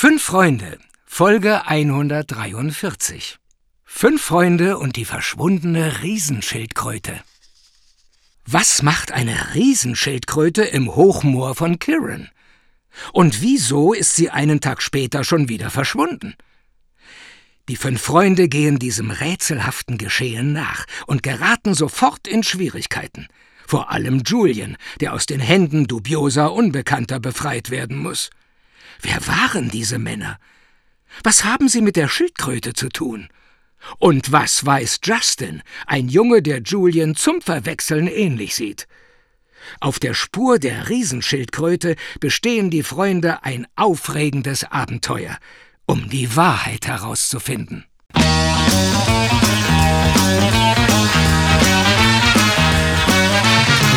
Fünf Freunde, Folge 143. Fünf Freunde und die verschwundene Riesenschildkröte. Was macht eine Riesenschildkröte im Hochmoor von Kirin? Und wieso ist sie einen Tag später schon wieder verschwunden? Die fünf Freunde gehen diesem rätselhaften Geschehen nach und geraten sofort in Schwierigkeiten. Vor allem Julian, der aus den Händen dubioser Unbekannter befreit werden muss. Wer waren diese Männer? Was haben sie mit der Schildkröte zu tun? Und was weiß Justin, ein Junge, der Julian zum Verwechseln ähnlich sieht? Auf der Spur der Riesenschildkröte bestehen die Freunde ein aufregendes Abenteuer, um die Wahrheit herauszufinden.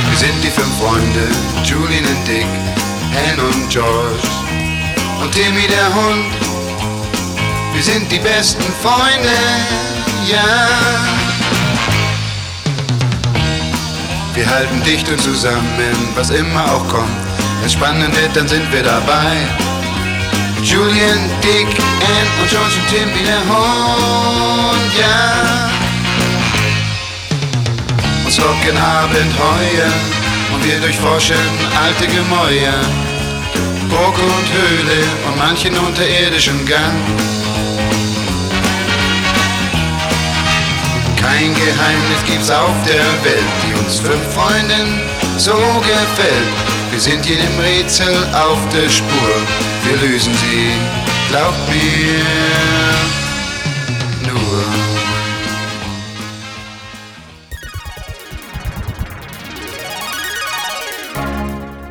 Wir sind die fünf Freunde, Julian und Dick, Anne und George und Timmy der Hund. Wir sind die besten Freunde, ja. Wir halten dicht und zusammen, was immer auch kommt. Wenn es spannend wird, dann sind wir dabei. Julian, Dick, Ann und George und Tim wie der Hund, ja. Uns locken Abenteuer und wir durchforschen alte Gemäuer. Burg und Höhle und manchen unterirdischen Gang. Kein Geheimnis gibt's auf der Welt, die uns fünf Freunden so gefällt. Wir sind jedem Rätsel auf der Spur, wir lösen sie, glaubt mir nur.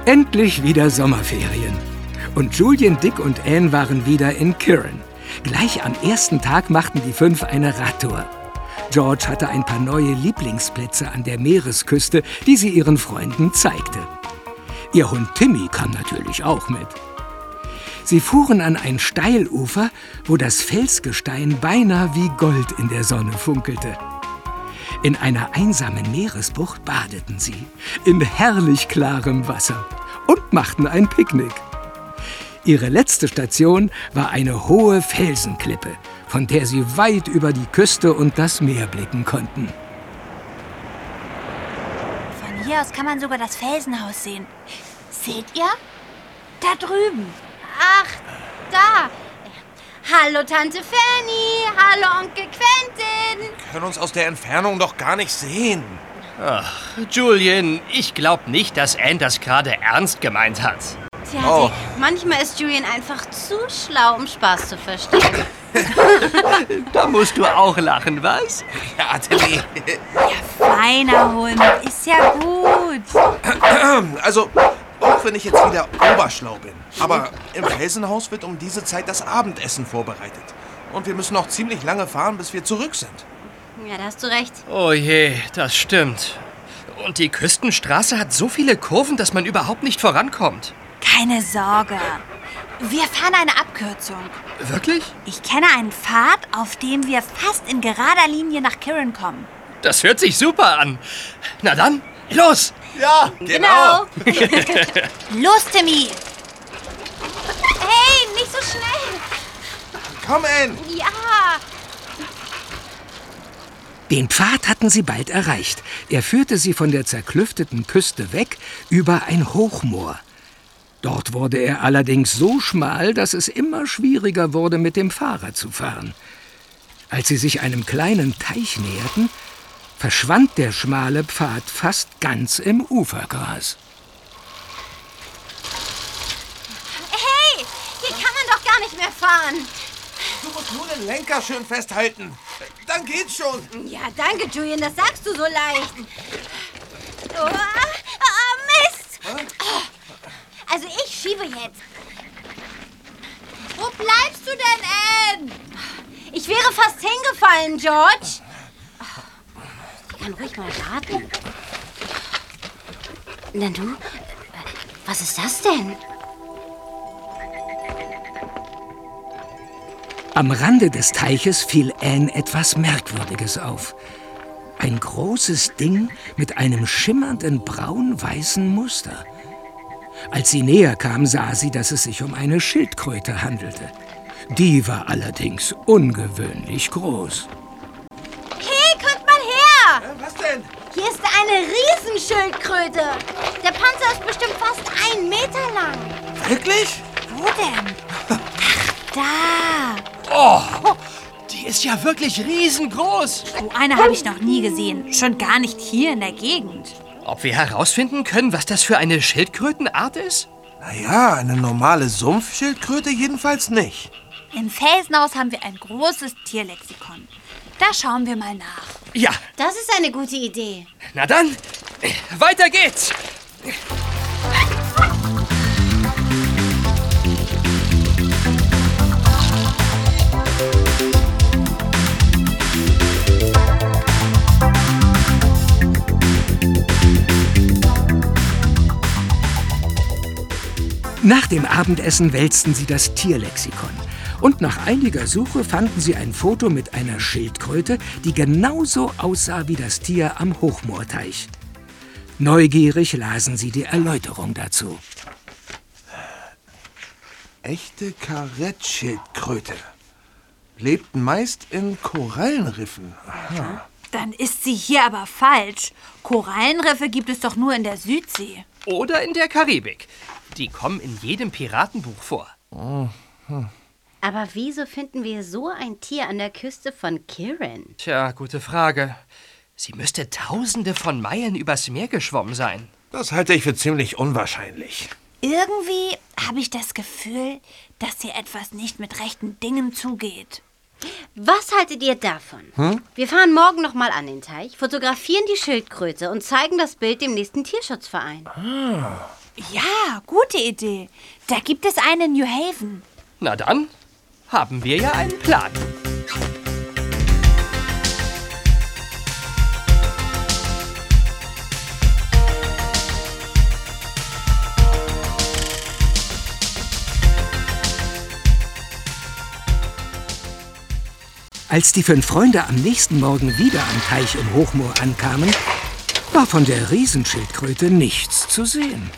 Endlich wieder Sommerferien. Und Julian, Dick und Anne waren wieder in Kirin. Gleich am ersten Tag machten die fünf eine Radtour. George hatte ein paar neue Lieblingsplätze an der Meeresküste, die sie ihren Freunden zeigte. Ihr Hund Timmy kam natürlich auch mit. Sie fuhren an ein Steilufer, wo das Felsgestein beinahe wie Gold in der Sonne funkelte. In einer einsamen Meeresbucht badeten sie, in herrlich klarem Wasser, und machten ein Picknick. Ihre letzte Station war eine hohe Felsenklippe, von der sie weit über die Küste und das Meer blicken konnten. Von hier aus kann man sogar das Felsenhaus sehen. Seht ihr? Da drüben. Ach, da. Hallo Tante Fanny. Hallo Onkel Quentin. Können uns aus der Entfernung doch gar nicht sehen. Ach, Julian, ich glaube nicht, dass Anne das gerade ernst gemeint hat. Tja, Oh. manchmal ist Julian einfach zu schlau, um Spaß zu verstehen. Da musst du auch lachen, was? Ja, Timmy. Feiner Hund, ist ja gut. Also, auch wenn ich jetzt wieder oberschlau bin. Aber im Felsenhaus wird um diese Zeit das Abendessen vorbereitet. Und wir müssen noch ziemlich lange fahren, bis wir zurück sind. Ja, da hast du recht. Oh je, das stimmt. Und die Küstenstraße hat so viele Kurven, dass man überhaupt nicht vorankommt. Keine Sorge. Wir fahren eine Abkürzung. Wirklich? Ich kenne einen Pfad, auf dem wir fast in gerader Linie nach Kirin kommen. Das hört sich super an. Na dann, los! Ja, Genau. Los, Timmy. Hey, nicht so schnell. Komm, Ann. Ja. Den Pfad hatten sie bald erreicht. Er führte sie von der zerklüfteten Küste weg über ein Hochmoor. Dort wurde er allerdings so schmal, dass es immer schwieriger wurde, mit dem Fahrrad zu fahren. Als sie sich einem kleinen Teich näherten, verschwand der schmale Pfad fast ganz im Ufergras. Hey, hier kann man doch gar nicht mehr fahren. Du musst nur den Lenker schön festhalten. Dann geht's schon. Ja, danke, Julian, das sagst du so leicht. Oh, oh Mist. Also ich schiebe jetzt. Wo bleibst du denn, Anne? Ich wäre fast hingefallen, George. Ich kann ruhig mal warten. Na du, was ist das denn? Am Rande des Teiches fiel Anne etwas Merkwürdiges auf. Ein großes Ding mit einem schimmernden braun-weißen Muster. Als sie näher kam, sah sie, dass es sich um eine Schildkröte handelte. Die war allerdings ungewöhnlich groß. Hey, kommt mal her! Was denn? Hier ist eine Riesenschildkröte. Der Panzer ist bestimmt fast einen Meter lang. Wirklich? Wo denn? Ach, da. Oh, die ist ja wirklich riesengroß. So eine habe ich noch nie gesehen. Schon gar nicht hier in der Gegend. Ob wir herausfinden können, was das für eine Schildkrötenart ist? Naja, eine normale Sumpfschildkröte jedenfalls nicht. Im Felsenhaus haben wir ein großes Tierlexikon. Da schauen wir mal nach. Ja, Das ist eine gute Idee. na dann, weiter geht's. Nach dem Abendessen wälzten sie das Tierlexikon. Und nach einiger Suche fanden sie ein Foto mit einer Schildkröte, die genauso aussah wie das Tier am Hochmoorteich. Neugierig lasen sie die Erläuterung dazu. Echte Karettschildkröte. Lebten meist in Korallenriffen. Aha. Dann ist sie hier aber falsch. Korallenriffe gibt es doch nur in der Südsee. Oder in der Karibik. Die kommen in jedem Piratenbuch vor. Aber wieso finden wir so ein Tier an der Küste von Kirin? Tja, gute Frage. Sie müsste tausende von Meilen übers Meer geschwommen sein. Das halte ich für ziemlich unwahrscheinlich. Irgendwie habe ich das Gefühl, dass hier etwas nicht mit rechten Dingen zugeht. Was haltet ihr davon? Wir fahren morgen noch mal an den Teich, fotografieren die Schildkröte und zeigen das Bild dem nächsten Tierschutzverein. Ja, gute Idee. Da gibt es einen in New Haven. Na dann, haben wir ja einen Plan. Als die fünf Freunde am nächsten Morgen wieder am Teich im Hochmoor ankamen, war von der Riesenschildkröte nichts zu sehen.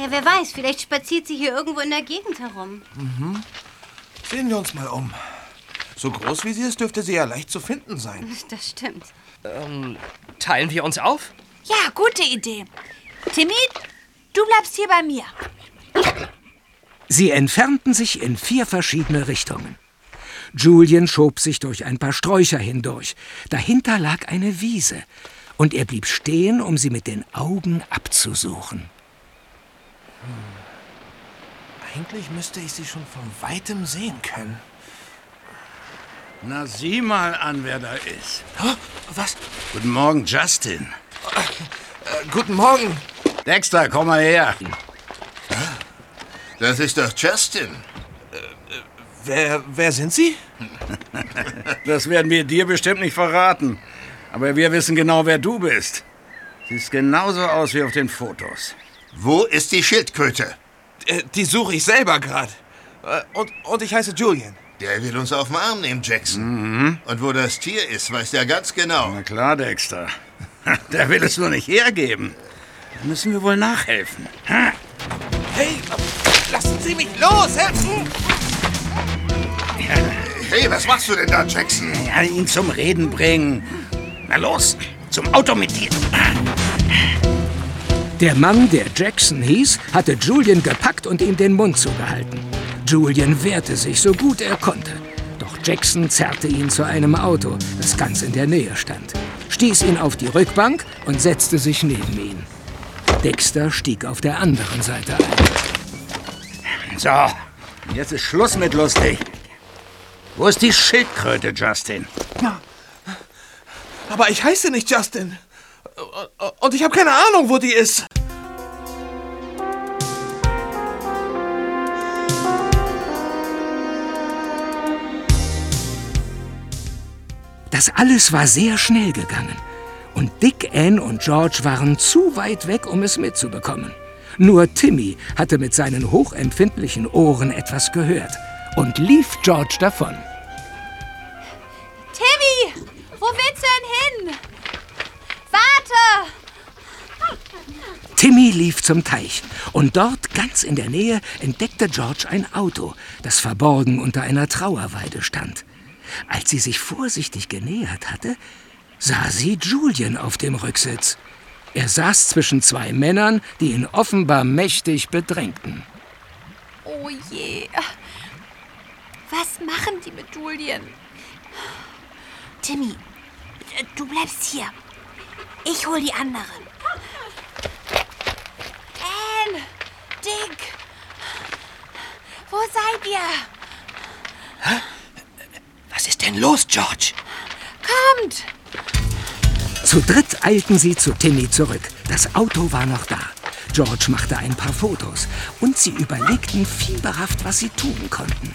Naja, wer weiß, vielleicht spaziert sie hier irgendwo in der Gegend herum. Sehen wir uns mal um. So groß wie sie ist, dürfte sie ja leicht zu finden sein. Das stimmt. Teilen wir uns auf? Ja, gute Idee. Timmy, du bleibst hier bei mir. Sie entfernten sich in vier verschiedene Richtungen. Julian schob sich durch ein paar Sträucher hindurch. Dahinter lag eine Wiese, und er blieb stehen, um sie mit den Augen abzusuchen. Eigentlich müsste ich sie schon von weitem sehen können. Na, sieh mal an, wer da ist. Hä? Was? Guten Morgen, Justin. Äh, guten Morgen. Dexter, komm mal her. Das ist doch Justin. Wer, wer sind Sie? Das werden wir dir bestimmt nicht verraten. Aber wir wissen genau, wer du bist. Siehst genauso aus wie auf den Fotos. Wo ist die Schildkröte? Äh, die suche ich selber gerade. Äh, und, und ich heiße Julian. Der will uns auf den Arm nehmen, Jackson. Und wo das Tier ist, weiß der ganz genau. Na klar, Dexter. Der will es nur nicht hergeben. Da müssen wir wohl nachhelfen. Ha? Hey, lassen Sie mich los! Helfen! Hey, was machst du denn da, Jackson? Ja, ihn zum Reden bringen. Na los, zum Auto mit dir. Der Mann, der Jackson hieß, hatte Julian gepackt und ihm den Mund zugehalten. Julian wehrte sich so gut er konnte. Doch Jackson zerrte ihn zu einem Auto, das ganz in der Nähe stand, stieß ihn auf die Rückbank und setzte sich neben ihn. Dexter stieg auf der anderen Seite ein. So, jetzt ist Schluss mit lustig. Wo ist die Schildkröte, Justin? Aber ich heiße nicht Justin. Und ich habe keine Ahnung, wo die ist. Das alles war sehr schnell gegangen. Und Dick, Ann und George waren zu weit weg, um es mitzubekommen. Nur Timmy hatte mit seinen hochempfindlichen Ohren etwas gehört und lief George davon. Timmy, wo willst du denn hin? Timmy lief zum Teich und dort ganz in der Nähe entdeckte George ein Auto, das verborgen unter einer Trauerweide stand. Als sie sich vorsichtig genähert hatte, sah sie Julian auf dem Rücksitz. Er saß zwischen zwei Männern, die ihn offenbar mächtig bedrängten. Oh je. Was machen die mit Julian? Timmy, du bleibst hier. Ich hol die anderen. Anne, Dick, wo seid ihr? Was ist denn los, George? Kommt! Zu dritt eilten sie zu Timmy zurück. Das Auto war noch da. George machte ein paar Fotos und sie überlegten fieberhaft, was sie tun konnten.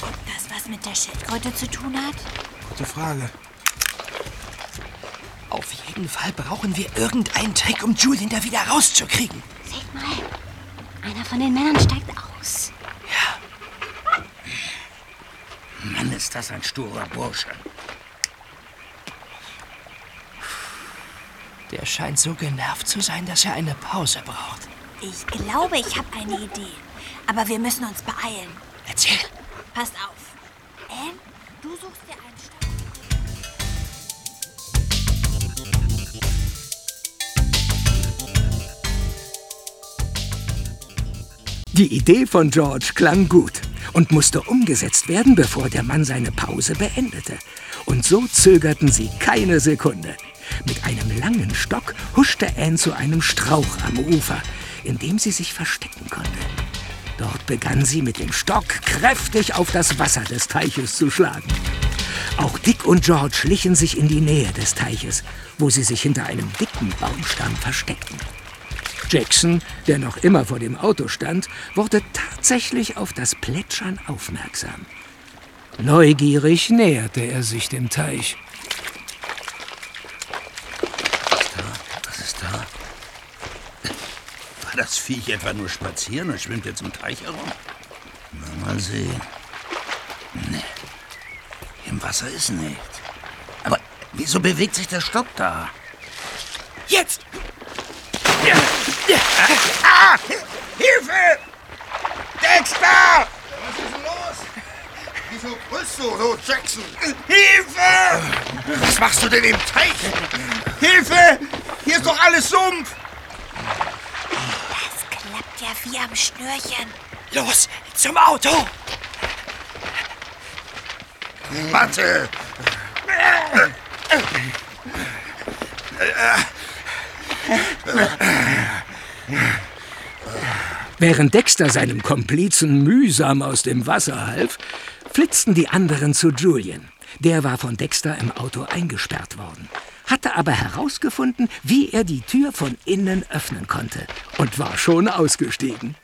Ob das was mit der Schildkröte zu tun hat? Gute Frage. Auf jeden Fall brauchen wir irgendeinen Trick, um Julian da wieder rauszukriegen. Seht mal, einer von den Männern steigt aus. Mann, ist das ein sturer Bursche. Der scheint so genervt zu sein, dass er eine Pause braucht. Ich glaube, ich habe eine Idee. Aber wir müssen uns beeilen. Erzähl. Passt auf. Anne, du suchst dir einen Stock. Die Idee von George klang gut und musste umgesetzt werden, bevor der Mann seine Pause beendete. Und so zögerten sie keine Sekunde. Mit einem langen Stock huschte Anne zu einem Strauch am Ufer, in dem sie sich verstecken konnte. Dort begann sie mit dem Stock kräftig auf das Wasser des Teiches zu schlagen. Auch Dick und George schlichen sich in die Nähe des Teiches, wo sie sich hinter einem dicken Baumstamm versteckten. Jackson, der noch immer vor dem Auto stand, wurde tatsächlich auf das Plätschern aufmerksam. Neugierig näherte er sich dem Teich. Was ist da? War das Viech etwa nur spazieren und schwimmt jetzt im Teich herum? Na, mal sehen. Nee. Im Wasser ist nicht. Aber wieso bewegt sich der Stock da? Jetzt! Ah! Hilfe! Dexter! Was ist denn los? Wieso brüllst du so, Jackson? Hilfe! Was machst du denn im Teich? Hilfe! Hier ist doch alles Sumpf! Das klappt ja wie am Schnürchen. Los, zum Auto! Warte! Während Dexter seinem Komplizen mühsam aus dem Wasser half, flitzten die anderen zu Julian. Der war von Dexter im Auto eingesperrt worden, hatte aber herausgefunden, wie er die Tür von innen öffnen konnte und war schon ausgestiegen.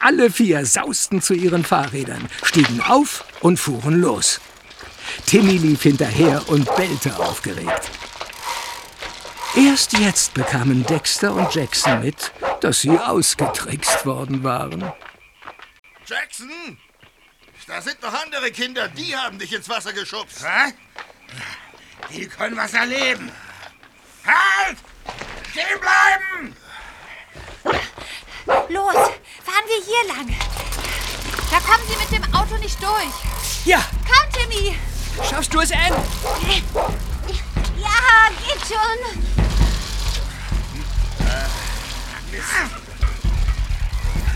Alle vier sausten zu ihren Fahrrädern, stiegen auf und fuhren los. Timmy lief hinterher und bellte aufgeregt. Erst jetzt bekamen Dexter und Jackson mit, dass sie ausgetrickst worden waren. Jackson! Da sind noch andere Kinder, die haben dich ins Wasser geschubst. Hä? Die können was erleben. Halt! Stehen bleiben! Los, fahren wir hier lang. Da kommen Sie mit dem Auto nicht durch. Ja, Komm, Timmy. schaffst du es, Anne? Ja, geht schon.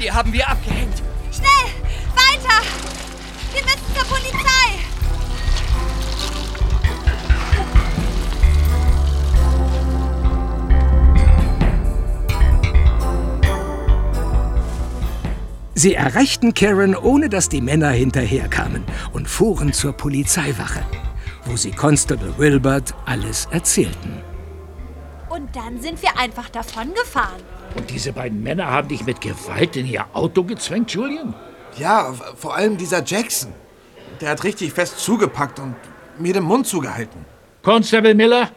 Die haben wir abgehängt. Schnell, weiter. Wir müssen zur Polizei. Sie erreichten Karen, ohne dass die Männer hinterherkamen und fuhren zur Polizeiwache, wo sie Constable Wilbert alles erzählten. Und dann sind wir einfach davon gefahren. Und diese beiden Männer haben dich mit Gewalt in ihr Auto gezwängt, Julian? Ja, vor allem dieser Jackson. Der hat richtig fest zugepackt und mir den Mund zugehalten. Constable Miller,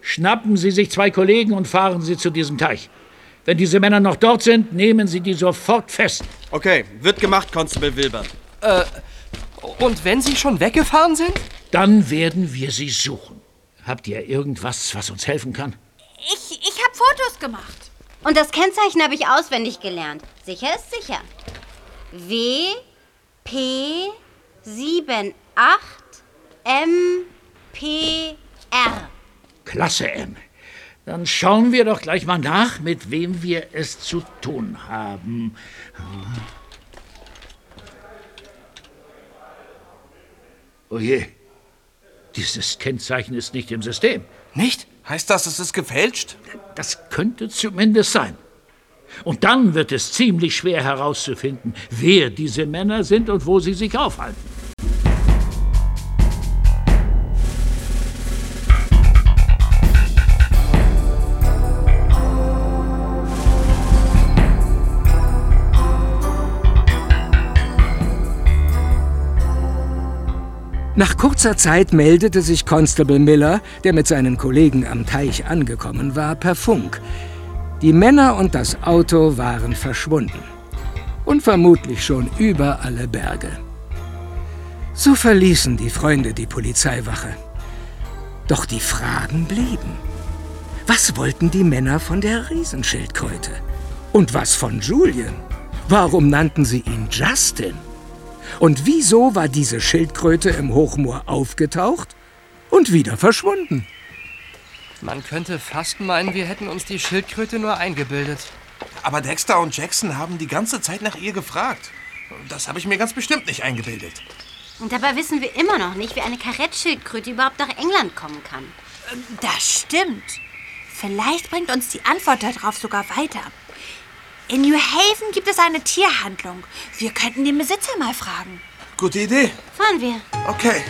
schnappen Sie sich zwei Kollegen und fahren Sie zu diesem Teich. Wenn diese Männer noch dort sind, nehmen Sie die sofort fest. Okay, wird gemacht, Constable Wilbert. Und wenn sie schon weggefahren sind? Dann werden wir Sie suchen. Habt ihr irgendwas, was uns helfen kann? Ich, ich habe Fotos gemacht. Und das Kennzeichen habe ich auswendig gelernt. Sicher ist sicher. W, P, 7, 8, M, P, R. Klasse, M. Dann schauen wir doch gleich mal nach, mit wem wir es zu tun haben. Oh je, dieses Kennzeichen ist nicht im System. Nicht? Heißt das, es ist gefälscht? Das könnte zumindest sein. Und dann wird es ziemlich schwer herauszufinden, wer diese Männer sind und wo sie sich aufhalten. Nach kurzer Zeit meldete sich Constable Miller, der mit seinen Kollegen am Teich angekommen war, per Funk. Die Männer und das Auto waren verschwunden. Und vermutlich schon über alle Berge. So verließen die Freunde die Polizeiwache. Doch die Fragen blieben. Was wollten die Männer von der Riesenschildkröte? Und was von Julian? Warum nannten sie ihn Justin? Und wieso war diese Schildkröte im Hochmoor aufgetaucht und wieder verschwunden? Man könnte fast meinen, wir hätten uns die Schildkröte nur eingebildet. Aber Dexter und Jackson haben die ganze Zeit nach ihr gefragt. Das habe ich mir ganz bestimmt nicht eingebildet. Und dabei wissen wir immer noch nicht, wie eine Karettschildkröte überhaupt nach England kommen kann. Das stimmt. Vielleicht bringt uns die Antwort darauf sogar weiter. In New Haven gibt es eine Tierhandlung. Wir könnten den Besitzer mal fragen. Gute Idee. Fahren wir. Okay.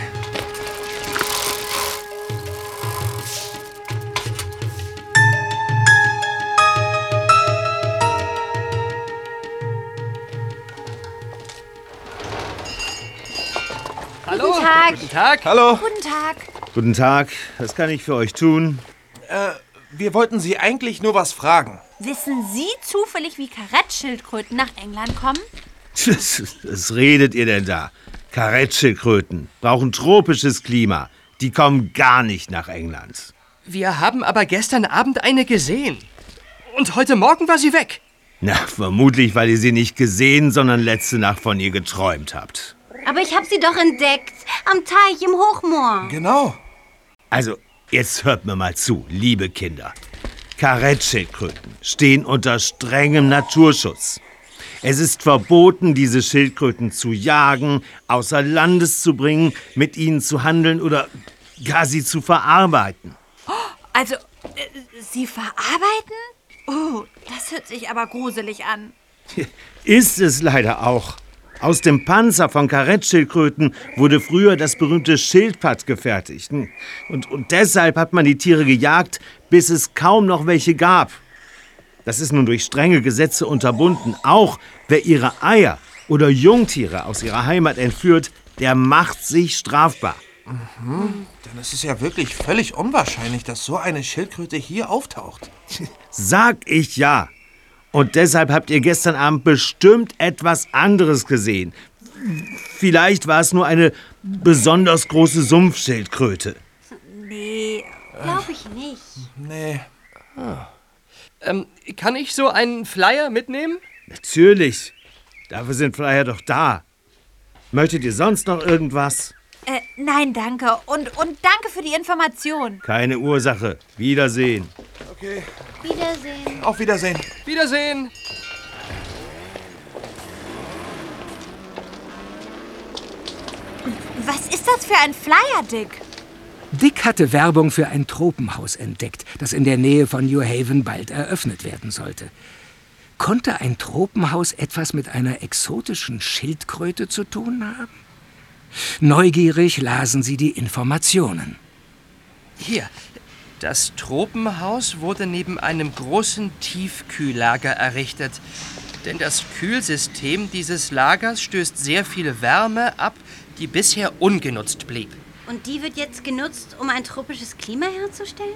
Hallo. Guten Tag. Guten Tag. Hallo. Guten Tag. Guten Tag, was kann ich für euch tun? Äh, wir wollten Sie eigentlich nur was fragen. Wissen Sie zufällig, wie Karettschildkröten nach England kommen? Was, was redet ihr denn da? Karettschildkröten brauchen tropisches Klima. Die kommen gar nicht nach England. Wir haben aber gestern Abend eine gesehen. Und heute Morgen war sie weg. Na, vermutlich, weil ihr sie nicht gesehen, sondern letzte Nacht von ihr geträumt habt. Aber ich habe sie doch entdeckt. Am Teich im Hochmoor. Genau. Also, jetzt hört mir mal zu, liebe Kinder. Karettschildkröten stehen unter strengem Naturschutz. Es ist verboten, diese Schildkröten zu jagen, außer Landes zu bringen, mit ihnen zu handeln oder gar sie zu verarbeiten. Also, äh, Sie verarbeiten? Oh, das hört sich aber gruselig an. Ist es leider auch. Aus dem Panzer von Karettschildkröten wurde früher das berühmte Schildpad gefertigt. Und, und deshalb hat man die Tiere gejagt, bis es kaum noch welche gab. Das ist nun durch strenge Gesetze unterbunden. Auch wer ihre Eier oder Jungtiere aus ihrer Heimat entführt, der macht sich strafbar. Mhm. Dann ist es ja wirklich völlig unwahrscheinlich, dass so eine Schildkröte hier auftaucht. Sag ich ja. Und deshalb habt ihr gestern Abend bestimmt etwas anderes gesehen. Vielleicht war es nur eine besonders große Sumpfschildkröte. Nee. Glaube ich nicht. Nee. Ähm, kann ich so einen Flyer mitnehmen? Natürlich. Dafür sind Flyer doch da. Möchtet ihr sonst noch irgendwas? Äh, nein, danke. Und, und danke für die Information. Keine Ursache. Wiedersehen. Okay. Wiedersehen. Auf Wiedersehen. Wiedersehen. Was ist das für ein Flyer, Dick? Dick hatte Werbung für ein Tropenhaus entdeckt, das in der Nähe von New Haven bald eröffnet werden sollte. Konnte ein Tropenhaus etwas mit einer exotischen Schildkröte zu tun haben? Neugierig lasen sie die Informationen. Hier. Das Tropenhaus wurde neben einem großen Tiefkühllager errichtet. Denn das Kühlsystem dieses Lagers stößt sehr viel Wärme ab, die bisher ungenutzt blieb. Und die wird jetzt genutzt, um ein tropisches Klima herzustellen?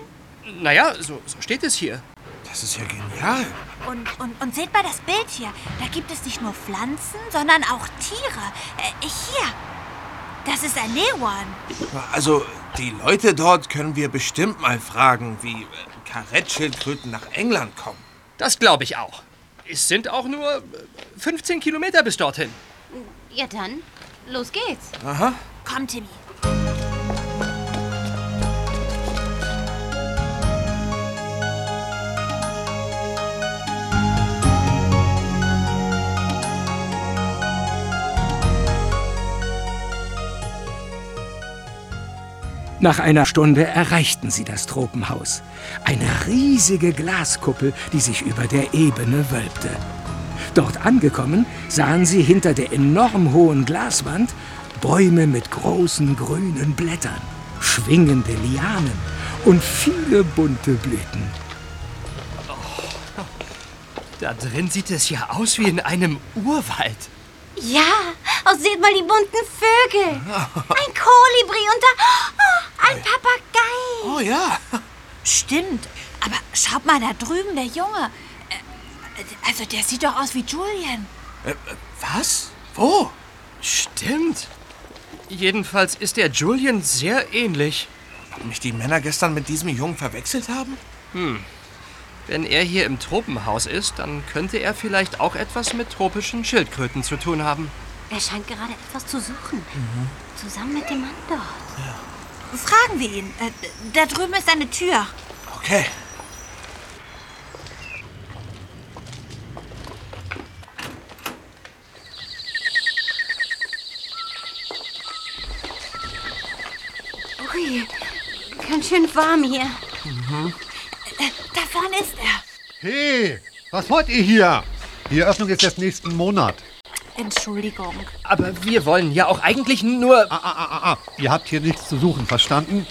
Naja, so, so steht es hier. Das ist ja genial. Und, und, und seht mal das Bild hier. Da gibt es nicht nur Pflanzen, sondern auch Tiere. Äh, hier. Das ist ein Neon. Also, Die Leute dort können wir bestimmt mal fragen, wie äh, Karettschildkröten nach England kommen. Das glaube ich auch. Es sind auch nur äh, 15 Kilometer bis dorthin. Ja dann, los geht's. Aha. Komm, Timmy. Nach einer Stunde erreichten sie das Tropenhaus. Eine riesige Glaskuppel, die sich über der Ebene wölbte. Dort angekommen, sahen sie hinter der enorm hohen Glaswand Bäume mit großen grünen Blättern, schwingende Lianen und viele bunte Blüten. Da drin sieht es ja aus wie in einem Urwald. Ja, oh, seht mal die bunten Vögel. Ein Kolibri und da oh, ein Papagei. Oh ja. Stimmt. Aber schaut mal da drüben, der Junge. Äh, Also, der sieht doch aus wie Julian. Äh, äh, was? Wo? Stimmt. Jedenfalls ist der Julian sehr ähnlich. Ob mich die Männer gestern mit diesem Jungen verwechselt haben? Hm. Wenn er hier im Tropenhaus ist, dann könnte er vielleicht auch etwas mit tropischen Schildkröten zu tun haben. Er scheint gerade etwas zu suchen. Zusammen mit dem Mann dort. Fragen wir ihn. Äh, Da drüben ist eine Tür. Okay. Ui, ganz schön warm hier. Äh, Da vorne ist er. Hey, was wollt ihr hier? Die Eröffnung ist erst nächsten Monat. Entschuldigung. Aber wir wollen ja auch eigentlich nur... Ah, ah, ah, ah. Ihr habt hier nichts zu suchen, verstanden?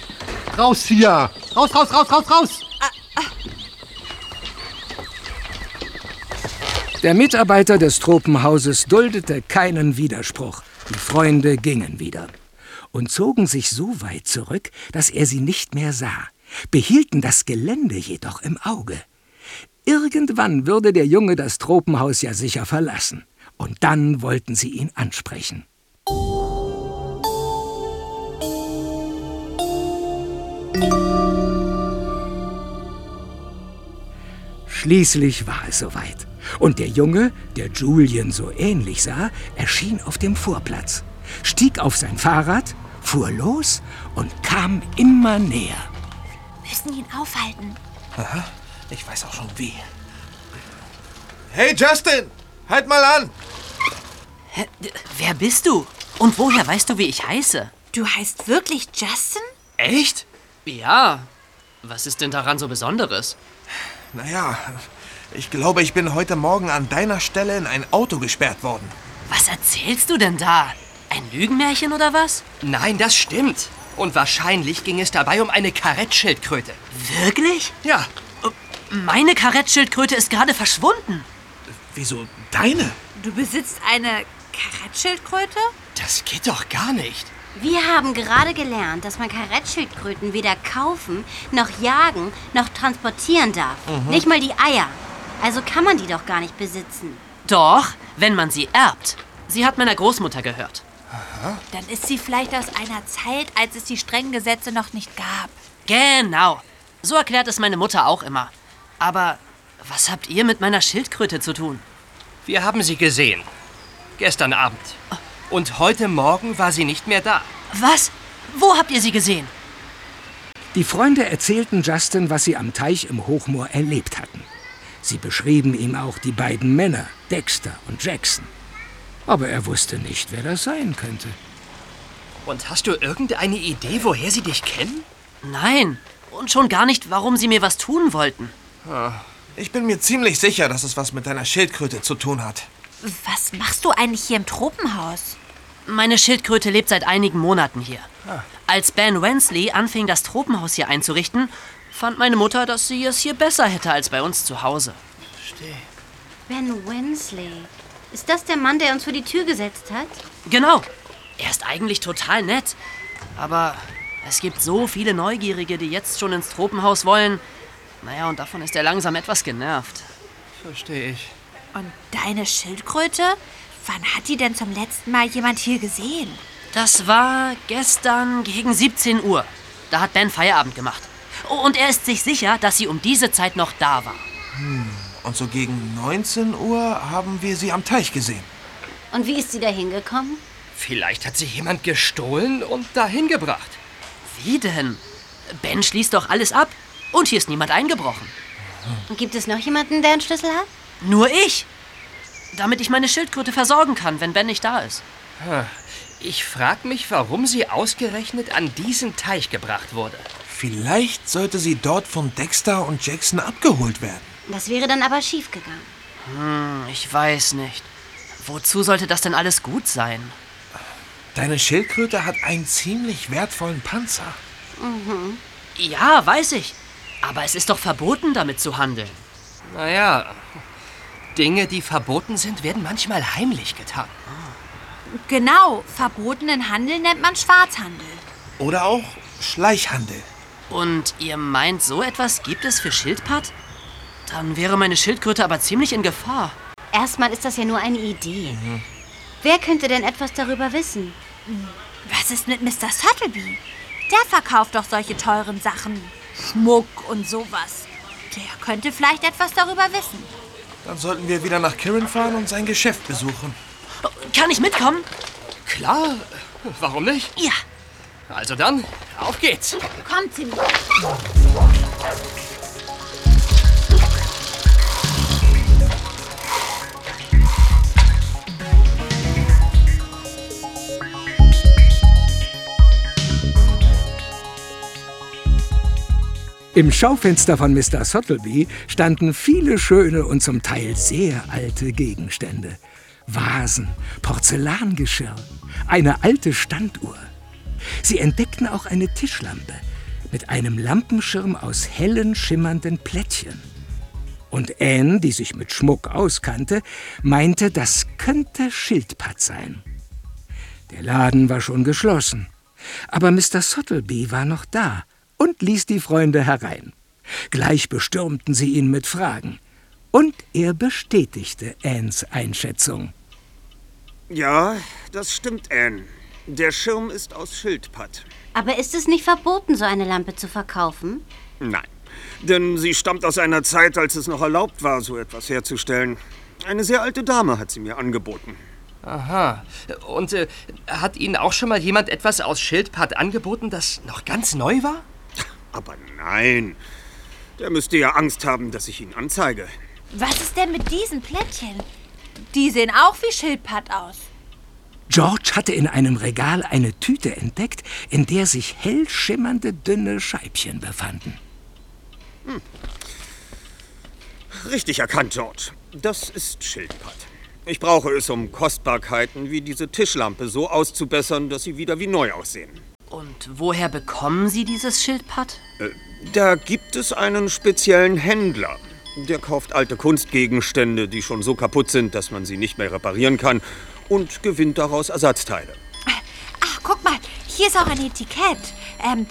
Raus hier! Raus, raus, raus, raus, raus! Der Mitarbeiter des Tropenhauses duldete keinen Widerspruch. Die Freunde gingen wieder und zogen sich so weit zurück, dass er sie nicht mehr sah, behielten das Gelände jedoch im Auge. Irgendwann würde der Junge das Tropenhaus ja sicher verlassen, und dann wollten sie ihn ansprechen. Schließlich war es soweit. Und der Junge, der Julian so ähnlich sah, erschien auf dem Vorplatz, stieg auf sein Fahrrad, fuhr los und kam immer näher. Müssen ihn aufhalten. Aha. Ich weiß auch schon wie. Hey Justin, halt mal an! Hä, Wer bist du? Und woher weißt du, wie ich heiße? Du heißt wirklich Justin? Echt? Ja. Was ist denn daran so Besonderes? Naja, ich glaube, ich bin heute Morgen an deiner Stelle in ein Auto gesperrt worden. Was erzählst du denn da? Ein Lügenmärchen oder was? Nein, das stimmt. Und wahrscheinlich ging es dabei um eine Karettschildkröte. Wirklich? Ja. Meine Karettschildkröte ist gerade verschwunden. Wieso deine? Du besitzt eine Karettschildkröte? Das geht doch gar nicht. Wir haben gerade gelernt, dass man Karettschildkröten weder kaufen, noch jagen, noch transportieren darf. Mhm. Nicht mal die Eier. Also kann man die doch gar nicht besitzen. Doch, wenn man sie erbt. Sie hat meiner Großmutter gehört. Dann ist sie vielleicht aus einer Zeit, als es die strengen Gesetze noch nicht gab. Genau. So erklärt es meine Mutter auch immer. Aber was habt ihr mit meiner Schildkröte zu tun? Wir haben sie gesehen. Gestern Abend. Und heute Morgen war sie nicht mehr da. Was? Wo habt ihr sie gesehen? Die Freunde erzählten Justin, was sie am Teich im Hochmoor erlebt hatten. Sie beschrieben ihm auch die beiden Männer, Dexter und Jackson. Aber er wusste nicht, wer das sein könnte. Und hast du irgendeine Idee, woher sie dich kennen? Nein. Und schon gar nicht, warum sie mir was tun wollten. Ich bin mir ziemlich sicher, dass es was mit deiner Schildkröte zu tun hat. Was machst du eigentlich hier im Tropenhaus? Meine Schildkröte lebt seit einigen Monaten hier. Als Ben Wensley anfing, das Tropenhaus hier einzurichten, fand meine Mutter, dass sie es hier besser hätte als bei uns zu Hause. Ben Wensley. Ist das der Mann, der uns vor die Tür gesetzt hat? Genau. Er ist eigentlich total nett. Aber es gibt so viele Neugierige, die jetzt schon ins Tropenhaus wollen. Naja, und davon ist er langsam etwas genervt. Verstehe ich. Und deine Schildkröte? Wann hat die denn zum letzten Mal jemand hier gesehen? Das war gestern gegen 17 Uhr. Da hat Ben Feierabend gemacht. Und er ist sich sicher, dass sie um diese Zeit noch da war. Hm. Und so gegen 19 Uhr haben wir sie am Teich gesehen. Und wie ist sie da hingekommen? Vielleicht hat sie jemand gestohlen und dahin gebracht. Wie denn? Ben schließt doch alles ab. Und hier ist niemand eingebrochen. Und gibt es noch jemanden, der einen Schlüssel hat? Nur ich. Damit ich meine Schildkröte versorgen kann, wenn Ben nicht da ist. Ich frage mich, warum sie ausgerechnet an diesen Teich gebracht wurde. Vielleicht sollte sie dort von Dexter und Jackson abgeholt werden. Das wäre dann aber schiefgegangen. Hm, ich weiß nicht. Wozu sollte das denn alles gut sein? Deine Schildkröte hat einen ziemlich wertvollen Panzer. Mhm. Ja, weiß ich. Aber es ist doch verboten, damit zu handeln. Naja, Dinge, die verboten sind, werden manchmal heimlich getan. Genau, verbotenen Handel nennt man Schwarzhandel. Oder auch Schleichhandel. Und ihr meint, so etwas gibt es für Schildpad? Dann wäre meine Schildkröte aber ziemlich in Gefahr. Erstmal ist das ja nur eine Idee. Mhm. Wer könnte denn etwas darüber wissen? Was ist mit Mr. Suttleby? Der verkauft doch solche teuren Sachen. Schmuck und sowas. Der könnte vielleicht etwas darüber wissen. Dann sollten wir wieder nach Kirin fahren und sein Geschäft besuchen. Kann ich mitkommen? Klar. Warum nicht? Ja. Also dann, auf geht's. Kommt, Timmy. Im Schaufenster von Mr. Sottleby standen viele schöne und zum Teil sehr alte Gegenstände. Vasen, Porzellangeschirr, eine alte Standuhr. Sie entdeckten auch eine Tischlampe mit einem Lampenschirm aus hellen, schimmernden Plättchen. Und Anne, die sich mit Schmuck auskannte, meinte, das könnte Schildpad sein. Der Laden war schon geschlossen, aber Mr. Sottleby war noch da und ließ die Freunde herein. Gleich bestürmten sie ihn mit Fragen. Und er bestätigte Anns Einschätzung. Ja, das stimmt, Anne. Der Schirm ist aus Schildpatt. Aber ist es nicht verboten, so eine Lampe zu verkaufen? Nein. Denn sie stammt aus einer Zeit, als es noch erlaubt war, so etwas herzustellen. Eine sehr alte Dame hat sie mir angeboten. Aha. Und äh, hat Ihnen auch schon mal jemand etwas aus Schildpatt angeboten, das noch ganz neu war? Aber nein. Der müsste ja Angst haben, dass ich ihn anzeige. Was ist denn mit diesen Plättchen? Die sehen auch wie Schildpad aus. George hatte in einem Regal eine Tüte entdeckt, in der sich hell schimmernde dünne Scheibchen befanden. Hm. Richtig erkannt, George. Das ist Schildpad. Ich brauche es, um Kostbarkeiten wie diese Tischlampe so auszubessern, dass sie wieder wie neu aussehen. Und woher bekommen Sie dieses Schildpad? Äh, da gibt es einen speziellen Händler. Der kauft alte Kunstgegenstände, die schon so kaputt sind, dass man sie nicht mehr reparieren kann, und gewinnt daraus Ersatzteile. Ach, guck mal, hier ist auch ein Etikett. Ähm,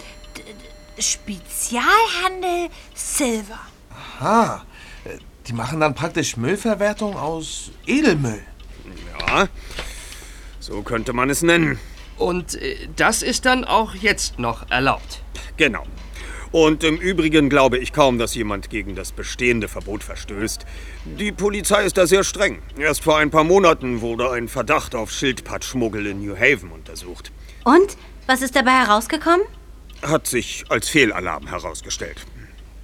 Spezialhandel Silver. Aha, äh, die machen dann praktisch Müllverwertung aus Edelmüll. Ja, so könnte man es nennen. Und äh, das ist dann auch jetzt noch erlaubt. Genau. Und im Übrigen glaube ich kaum, dass jemand gegen das bestehende Verbot verstößt. Die Polizei ist da sehr streng. Erst vor ein paar Monaten wurde ein Verdacht auf Schildpattschmuggel in New Haven untersucht. Und? Was ist dabei herausgekommen? Hat sich als Fehlalarm herausgestellt.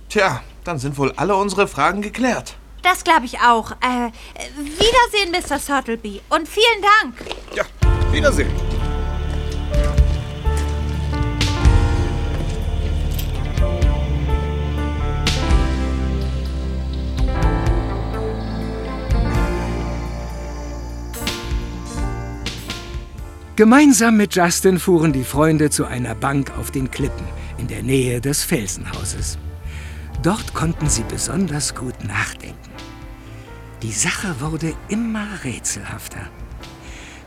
Tja, dann sind wohl alle unsere Fragen geklärt. Das glaube ich auch. Äh, Wiedersehen, Mr. Sottleby. Und vielen Dank. Ja, Wiedersehen. Gemeinsam mit Justin fuhren die Freunde zu einer Bank auf den Klippen in der Nähe des Felsenhauses. Dort konnten sie besonders gut nachdenken. Die Sache wurde immer rätselhafter.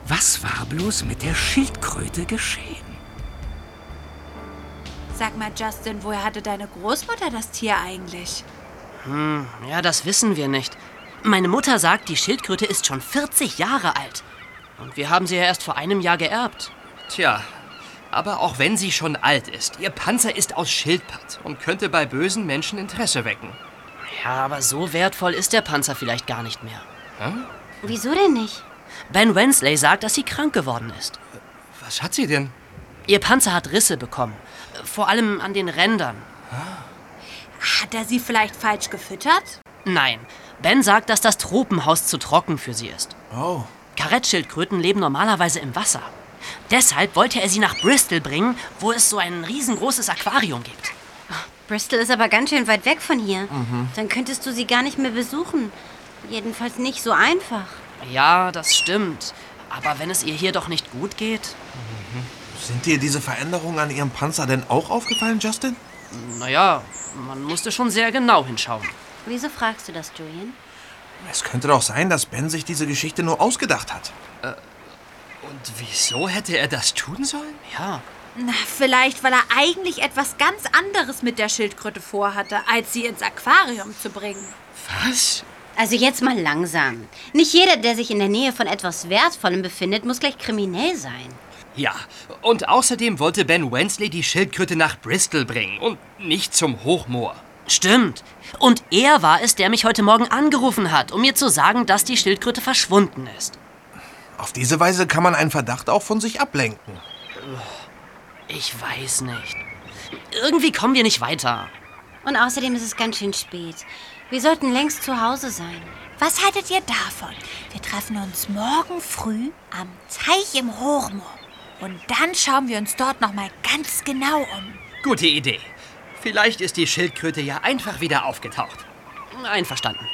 Was war bloß mit der Schildkröte geschehen? Sag mal, Justin, woher hatte deine Großmutter das Tier eigentlich? Hm, ja, das wissen wir nicht. Meine Mutter sagt, die Schildkröte ist schon 40 Jahre alt. Und wir haben sie ja erst vor einem Jahr geerbt. Tja, Aber auch wenn sie schon alt ist, ihr Panzer ist aus Schildpatt und könnte bei bösen Menschen Interesse wecken. Ja, aber so wertvoll ist der Panzer vielleicht gar nicht mehr. Hä? Wieso denn nicht? Ben Wensley sagt, dass sie krank geworden ist. Was hat sie denn? Ihr Panzer hat Risse bekommen. Vor allem an den Rändern. Hat er sie vielleicht falsch gefüttert? Nein. Ben sagt, dass das Tropenhaus zu trocken für sie ist. Oh. Karettschildkröten leben normalerweise im Wasser. Deshalb wollte er sie nach Bristol bringen, wo es so ein riesengroßes Aquarium gibt. Bristol ist aber ganz schön weit weg von hier. Mhm. Dann könntest du sie gar nicht mehr besuchen. Jedenfalls nicht so einfach. Ja, das stimmt. Aber wenn es ihr hier doch nicht gut geht. Sind dir diese Veränderungen an ihrem Panzer denn auch aufgefallen, Justin? Naja, man musste schon sehr genau hinschauen. Wieso fragst du das, Julian? Es könnte doch sein, dass Ben sich diese Geschichte nur ausgedacht hat. Äh, und wieso hätte er das tun sollen? Ja. Na, vielleicht, weil er eigentlich etwas ganz anderes mit der Schildkröte vorhatte, als sie ins Aquarium zu bringen. Was? Also jetzt mal langsam. Nicht jeder, der sich in der Nähe von etwas Wertvollem befindet, muss gleich kriminell sein. Ja, und außerdem wollte Ben Wensley die Schildkröte nach Bristol bringen und nicht zum Hochmoor. Stimmt. Und er war es, der mich heute Morgen angerufen hat, um mir zu sagen, dass die Schildkröte verschwunden ist. Auf diese Weise kann man einen Verdacht auch von sich ablenken. Ich weiß nicht. Irgendwie kommen wir nicht weiter. Und außerdem ist es ganz schön spät. Wir sollten längst zu Hause sein. Was haltet ihr davon? Wir treffen uns morgen früh am Teich im Hochmoor. Und dann schauen wir uns dort noch mal ganz genau um. Gute Idee. Vielleicht ist die Schildkröte ja einfach wieder aufgetaucht. Einverstanden.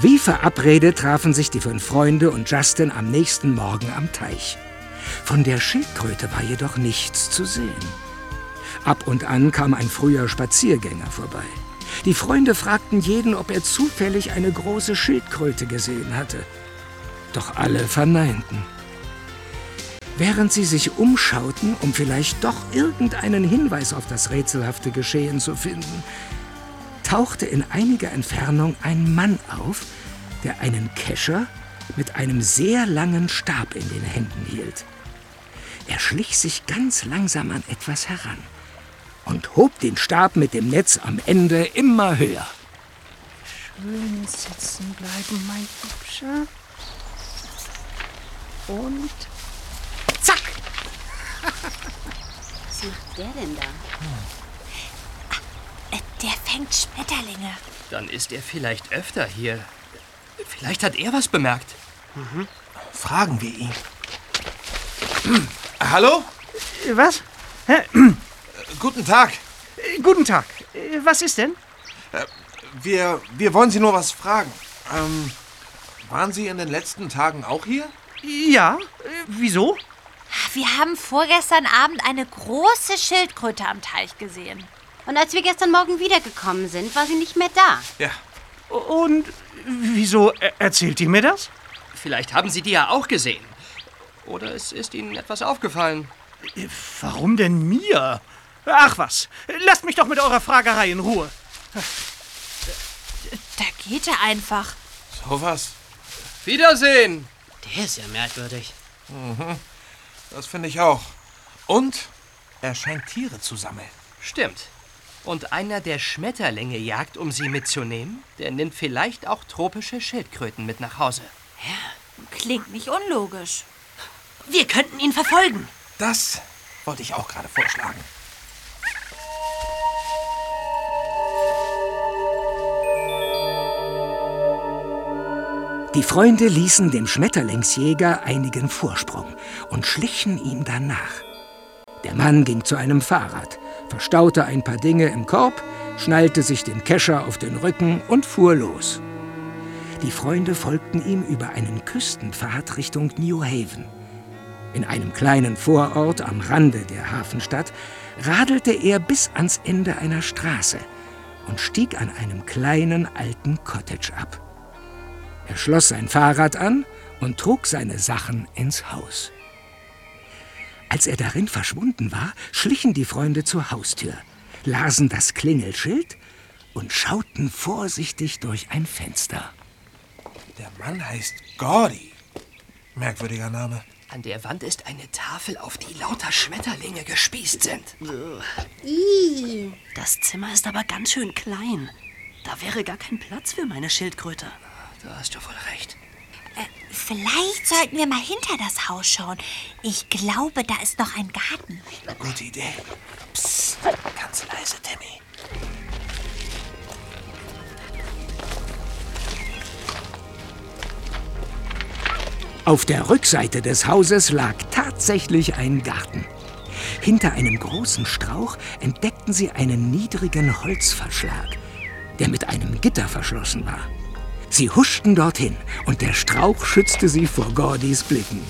Wie verabredet trafen sich die fünf Freunde und Justin am nächsten Morgen am Teich. Von der Schildkröte war jedoch nichts zu sehen. Ab und an kam ein früher Spaziergänger vorbei. Die Freunde fragten jeden, ob er zufällig eine große Schildkröte gesehen hatte. Doch alle verneinten. Während sie sich umschauten, um vielleicht doch irgendeinen Hinweis auf das rätselhafte Geschehen zu finden, tauchte in einiger Entfernung ein Mann auf, der einen Kescher mit einem sehr langen Stab in den Händen hielt. Er schlich sich ganz langsam an etwas heran und hob den Stab mit dem Netz am Ende immer höher. Schön sitzen bleiben, mein Hübscher. Und zack! Was macht der denn da? Äh, Der fängt Schmetterlinge. Dann ist er vielleicht öfter hier. Vielleicht hat er was bemerkt. Fragen wir ihn. Hm. Hallo? Was? Hä? Guten Tag. Guten Tag. Was ist denn? Wir, wir wollen Sie nur was fragen. Ähm, waren Sie in den letzten Tagen auch hier? Ja. Wieso? Wir haben vorgestern Abend eine große Schildkröte am Teich gesehen. Und als wir gestern Morgen wiedergekommen sind, war sie nicht mehr da. Ja. Und wieso er- erzählt ihr mir das? Vielleicht haben Sie die ja auch gesehen. Oder es ist Ihnen etwas aufgefallen. Warum denn mir? Ach was. Lasst mich doch mit eurer Fragerei in Ruhe. Da geht er einfach. Sowas. Wiedersehen! Der ist ja merkwürdig. Mhm. Das finde ich auch. Und er scheint Tiere zu sammeln. Stimmt. Und einer, der Schmetterlinge jagt, um sie mitzunehmen, der nimmt vielleicht auch tropische Schildkröten mit nach Hause. Klingt nicht unlogisch. Wir könnten ihn verfolgen. Das wollte ich auch gerade vorschlagen. Die Freunde ließen dem Schmetterlingsjäger einigen Vorsprung und schlichen ihm danach. Der Mann ging zu einem Fahrrad, verstaute ein paar Dinge im Korb, schnallte sich den Kescher auf den Rücken und fuhr los. Die Freunde folgten ihm über einen Küstenpfad Richtung New Haven. In einem kleinen Vorort am Rande der Hafenstadt radelte er bis ans Ende einer Straße und stieg an einem kleinen alten Cottage ab. Er schloss sein Fahrrad an und trug seine Sachen ins Haus. Als er darin verschwunden war, schlichen die Freunde zur Haustür, lasen das Klingelschild und schauten vorsichtig durch ein Fenster. Der Mann heißt Gordy. Merkwürdiger Name. An der Wand ist eine Tafel, auf die lauter Schmetterlinge gespießt sind. Ih, Das Zimmer ist aber ganz schön klein. Da wäre gar kein Platz für meine Schildkröte. Da hast du voll recht. Äh, vielleicht sollten wir mal hinter das Haus schauen. Ich glaube, da ist noch ein Garten. Gute Idee. Psst, ganz leise, Timmy. Auf der Rückseite des Hauses lag tatsächlich ein Garten. Hinter einem großen Strauch entdeckten sie einen niedrigen Holzverschlag, der mit einem Gitter verschlossen war. Sie huschten dorthin und der Strauch schützte sie vor Gordys Blicken.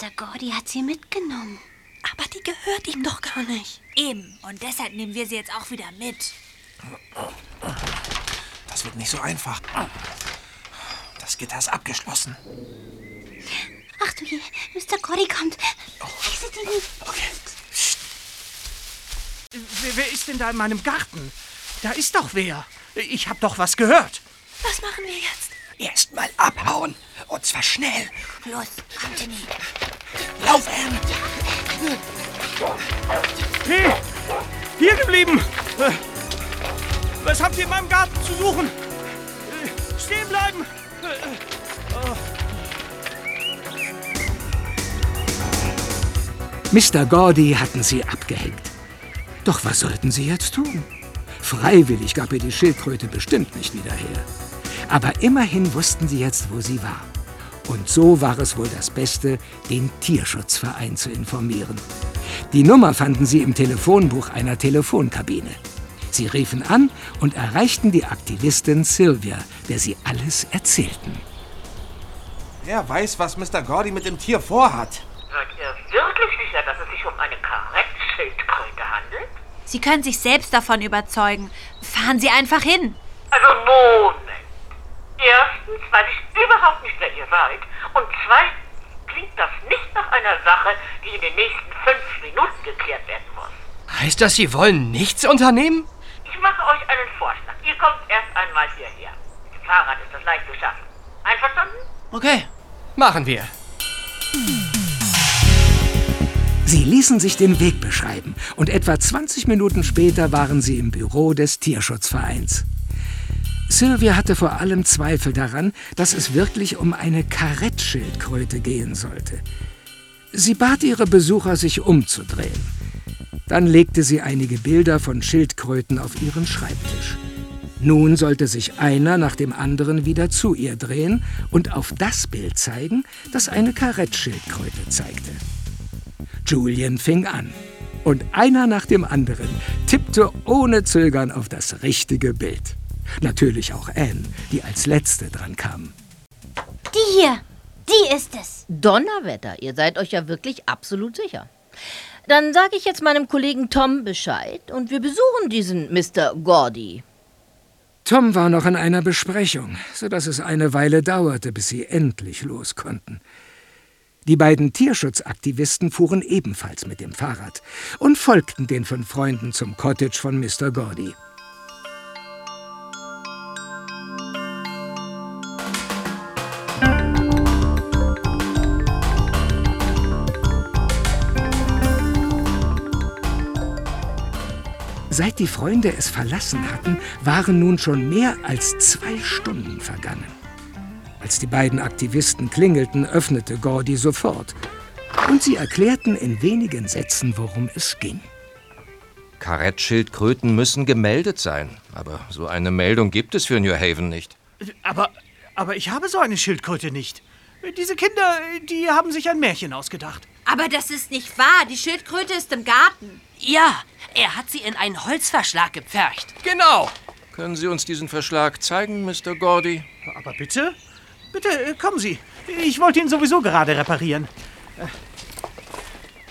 Mr. Gordy hat sie mitgenommen. Aber die gehört ihm doch gar nicht. Eben. Und deshalb nehmen wir sie jetzt auch wieder mit. Das wird nicht so einfach. Das Gitter ist abgeschlossen. Ach du je, Mr. Gordy kommt. Leise, Timmy. Wer, wer ist denn da in meinem Garten? Da ist doch wer. Ich hab doch was gehört. Was machen wir jetzt? Erst mal abhauen. Und zwar schnell. Los, Timmy. Lauf, Anne. Hey, hier geblieben. Was habt ihr in meinem Garten zu suchen? Stehen bleiben. Mr. Gordy hatten sie abgehängt. Doch was sollten sie jetzt tun? Freiwillig gab er die Schildkröte bestimmt nicht wieder her. Aber immerhin wussten sie jetzt, wo sie war. Und so war es wohl das Beste, den Tierschutzverein zu informieren. Die Nummer fanden sie im Telefonbuch einer Telefonkabine. Sie riefen an und erreichten die Aktivistin Sylvia, der sie alles erzählten. Wer weiß, was Mr. Gordy mit dem Tier vorhat? Seid ihr wirklich sicher, dass es sich um eine Karettschildkröte handelt? Sie können sich selbst davon überzeugen. Fahren Sie einfach hin. Also Moment. Erstens weiß ich überhaupt nicht, wer ihr seid. Und zweitens klingt das nicht nach einer Sache, die in den nächsten fünf Minuten geklärt werden muss. Heißt das, Sie wollen nichts unternehmen? Ich mache euch einen Vorschlag. Ihr kommt erst einmal hierher. Mit dem Fahrrad ist das leicht zu schaffen. Einverstanden? Okay, machen wir. Sie ließen sich den Weg beschreiben und etwa 20 Minuten später waren sie im Büro des Tierschutzvereins. Sylvia hatte vor allem Zweifel daran, dass es wirklich um eine Karettschildkröte gehen sollte. Sie bat ihre Besucher, sich umzudrehen. Dann legte sie einige Bilder von Schildkröten auf ihren Schreibtisch. Nun sollte sich einer nach dem anderen wieder zu ihr drehen und auf das Bild zeigen, das eine Karettschildkröte zeigte. Julian fing an. Und einer nach dem anderen tippte ohne Zögern auf das richtige Bild. Natürlich auch Anne, die als letzte dran kam. Die hier, die ist es. Donnerwetter, ihr seid euch ja wirklich absolut sicher. Dann sage ich jetzt meinem Kollegen Tom Bescheid und wir besuchen diesen Mr. Gordy. Tom war noch in einer Besprechung, sodass es eine Weile dauerte, bis sie endlich los konnten. Die beiden Tierschutzaktivisten fuhren ebenfalls mit dem Fahrrad und folgten den fünf Freunden zum Cottage von Mr. Gordy. Seit die Freunde es verlassen hatten, waren nun schon mehr als zwei Stunden vergangen. Als die beiden Aktivisten klingelten, öffnete Gordy sofort. Und sie erklärten in wenigen Sätzen, worum es ging. Karettschildkröten müssen gemeldet sein. Aber so eine Meldung gibt es für New Haven nicht. Aber, aber ich habe so eine Schildkröte nicht. Diese Kinder, die haben sich ein Märchen ausgedacht. Aber das ist nicht wahr. Die Schildkröte ist im Garten. Ja, er hat sie in einen Holzverschlag gepfercht. Genau. Können Sie uns diesen Verschlag zeigen, Mr. Gordy? Aber bitte? Bitte, äh, kommen Sie. Ich wollte ihn sowieso gerade reparieren.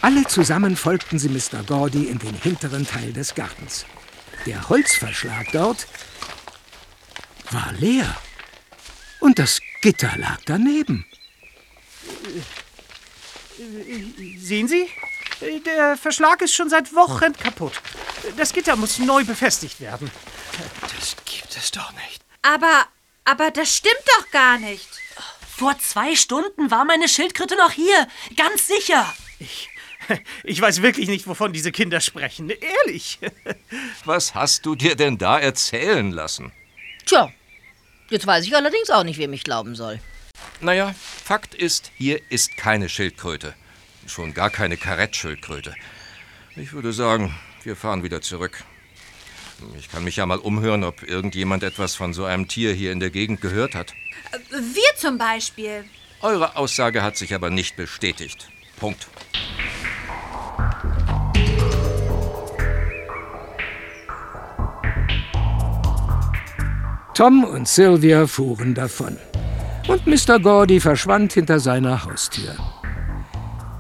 Alle zusammen folgten sie Mr. Gordy in den hinteren Teil des Gartens. Der Holzverschlag dort war leer. Und das Gitter lag daneben. Sehen Sie? Der Verschlag ist schon seit Wochen kaputt. Das Gitter muss neu befestigt werden. Das gibt es doch nicht. Aber, aber das stimmt doch gar nicht. Vor zwei Stunden war meine Schildkröte noch hier. Ganz sicher. Ich, ich weiß wirklich nicht, wovon diese Kinder sprechen. Ehrlich. Was hast du dir denn da erzählen lassen? Tja, jetzt weiß ich allerdings auch nicht, wem ich glauben soll. Naja, Fakt ist, hier ist keine Schildkröte. Schon gar keine Karettschildkröte. Ich würde sagen, wir fahren wieder zurück. Ich kann mich ja mal umhören, ob irgendjemand etwas von so einem Tier hier in der Gegend gehört hat. Wir zum Beispiel. Eure Aussage hat sich aber nicht bestätigt. Punkt. Tom und Sylvia fuhren davon. Und Mr. Gordy verschwand hinter seiner Haustür.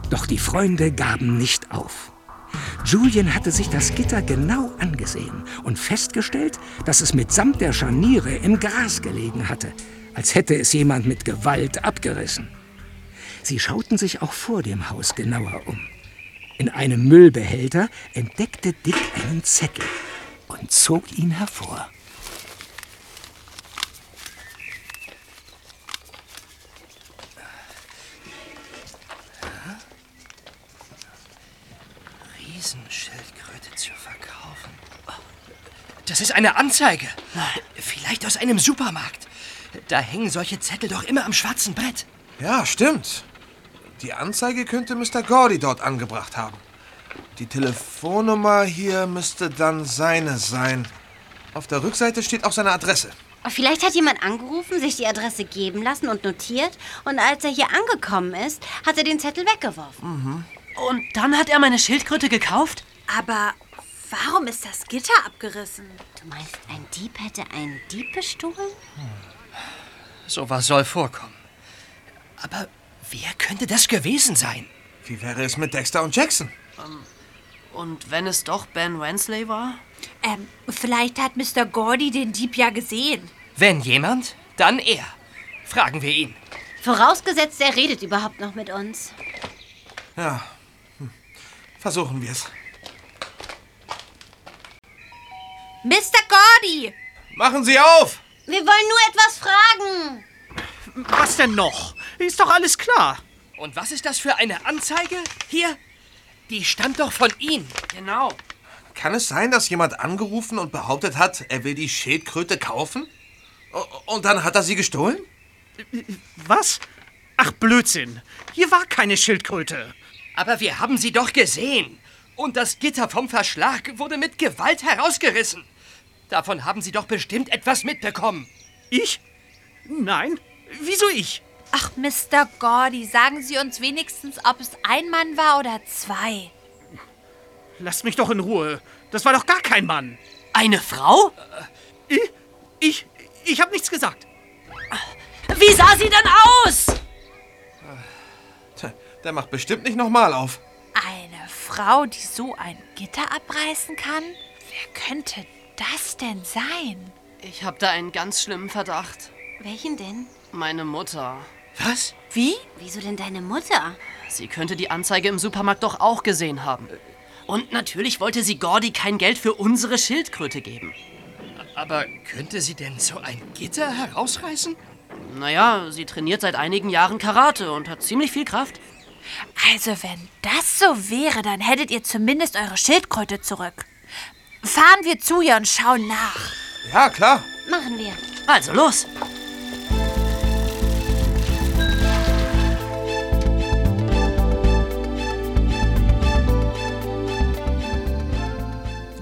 Doch die Freunde gaben nicht auf. Julian hatte sich das Gitter genau angesehen und festgestellt, dass es mitsamt der Scharniere im Gras gelegen hatte, als hätte es jemand mit Gewalt abgerissen. Sie schauten sich auch vor dem Haus genauer um. In einem Müllbehälter entdeckte Dick einen Zettel und zog ihn hervor. Riesenschildkröte zu verkaufen. Das ist eine Anzeige. Vielleicht aus einem Supermarkt. Da hängen solche Zettel doch immer am schwarzen Brett. Ja, stimmt. Die Anzeige könnte Mr. Gordy dort angebracht haben. Die Telefonnummer hier müsste dann seine sein. Auf der Rückseite steht auch seine Adresse. Vielleicht hat jemand angerufen, sich die Adresse geben lassen und notiert. Und als er hier angekommen ist, hat er den Zettel weggeworfen. Und dann hat er meine Schildkröte gekauft? Aber warum ist das Gitter abgerissen? Du meinst, ein Dieb hätte einen Dieb bestohlen? Sowas soll vorkommen. Aber wer könnte das gewesen sein? Wie wäre es mit Dexter und Jackson? Ähm, und wenn es doch Ben Wensley war? Ähm, vielleicht hat Mr. Gordy den Dieb ja gesehen. Wenn jemand, dann er. Fragen wir ihn. Vorausgesetzt, er redet überhaupt noch mit uns. Ja, hm. Versuchen wir es. Mr. Gordy! Machen Sie auf! Wir wollen nur etwas fragen. Was denn noch? Ist doch alles klar. Und was ist das für eine Anzeige? Hier, die stammt doch von ihm. Genau. Kann es sein, dass jemand angerufen und behauptet hat, er will die Schildkröte kaufen? Und dann hat er sie gestohlen? Was? Ach, Blödsinn. Hier war keine Schildkröte. Aber wir haben sie doch gesehen. Und das Gitter vom Verschlag wurde mit Gewalt herausgerissen. Davon haben Sie doch bestimmt etwas mitbekommen. Ich? Nein. Wieso ich? Ach, Mr. Gordy, sagen Sie uns wenigstens, ob es ein Mann war oder zwei. Lasst mich doch in Ruhe. Das war doch gar kein Mann. Eine Frau? Ich? Ich, ich habe nichts gesagt. Wie sah sie denn aus? Der macht bestimmt nicht nochmal auf. Eine Frau, die so ein Gitter abreißen kann? Wer könnte das denn sein? Ich habe da einen ganz schlimmen Verdacht. Welchen denn? Meine Mutter. Was? Wie? Wieso denn deine Mutter? Sie könnte die Anzeige im Supermarkt doch auch gesehen haben. Und natürlich wollte sie Gordy kein Geld für unsere Schildkröte geben. Aber könnte sie denn so ein Gitter herausreißen? Naja, sie trainiert seit einigen Jahren Karate und hat ziemlich viel Kraft. Also, wenn das so wäre, dann hättet ihr zumindest eure Schildkröte zurück. Fahren wir zu ihr und schauen nach. Ja, klar. Machen wir. Also los.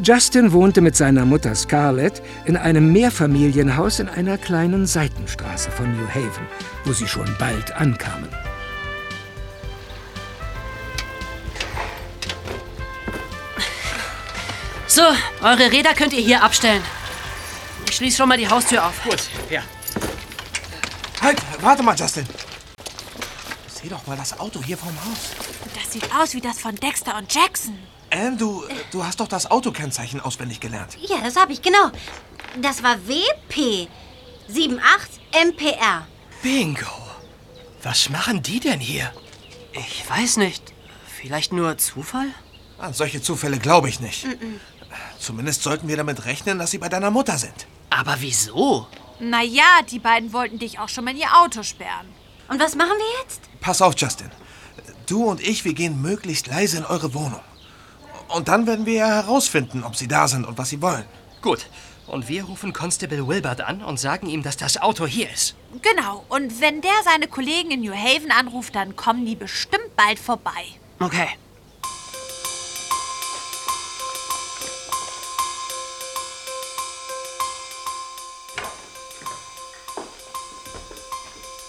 Justin wohnte mit seiner Mutter Scarlett in einem Mehrfamilienhaus in einer kleinen Seitenstraße von New Haven, wo sie schon bald ankamen. So, eure Räder könnt ihr hier abstellen. Ich schließe schon mal die Haustür auf. Gut, ja. Halt, warte mal, Justin. Sieh doch mal das Auto hier vom Haus. Das sieht aus wie das von Dexter und Jackson. Anne, du, du hast doch das Autokennzeichen auswendig gelernt. Ja, das habe ich, genau. Das war WP 78 MPR. Bingo. Was machen die denn hier? Ich weiß nicht. Vielleicht nur Zufall? An solche Zufälle glaube ich nicht. Zumindest sollten wir damit rechnen, dass sie bei deiner Mutter sind. Aber wieso? Naja, die beiden wollten dich auch schon mal in ihr Auto sperren. Und was machen wir jetzt? Pass auf, Justin. Du und ich, wir gehen möglichst leise in eure Wohnung. Und dann werden wir ja herausfinden, ob sie da sind und was sie wollen. Gut. Und wir rufen Constable Wilbert an und sagen ihm, dass das Auto hier ist. Genau. Und wenn der seine Kollegen in New Haven anruft, dann kommen die bestimmt bald vorbei. Okay.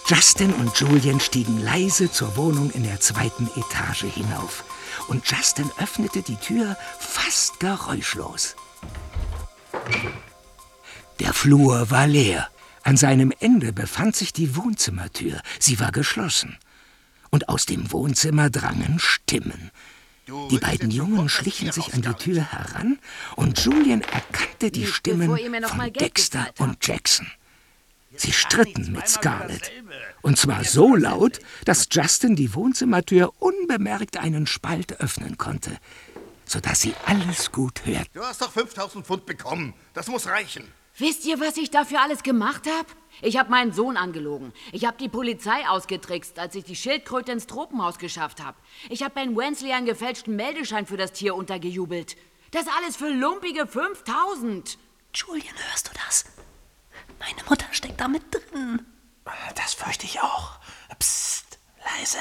Justin und Julian stiegen leise zur Wohnung in der zweiten Etage hinauf. Und Justin öffnete die Tür fast geräuschlos. Der Flur war leer. An seinem Ende befand sich die Wohnzimmertür. Sie war geschlossen. Und aus dem Wohnzimmer drangen Stimmen. Die beiden Jungen schlichen sich an die Tür heran und Julian erkannte die Stimmen von Dexter und Jackson. Sie stritten mit Scarlett. Und zwar so laut, dass Justin die Wohnzimmertür unbemerkt einen Spalt öffnen konnte, sodass sie alles gut hörten. Du hast doch 5000 Pfund bekommen. Das muss reichen. Wisst ihr, was ich dafür alles gemacht habe? Ich habe meinen Sohn angelogen. Ich habe die Polizei ausgetrickst, als ich die Schildkröte ins Tropenhaus geschafft habe. Ich habe Ben Wensley einen gefälschten Meldeschein für das Tier untergejubelt. Das alles für lumpige 5000. Julian, hörst du das? Meine Mutter steckt da mit drin. Das fürchte ich auch. Psst, leise.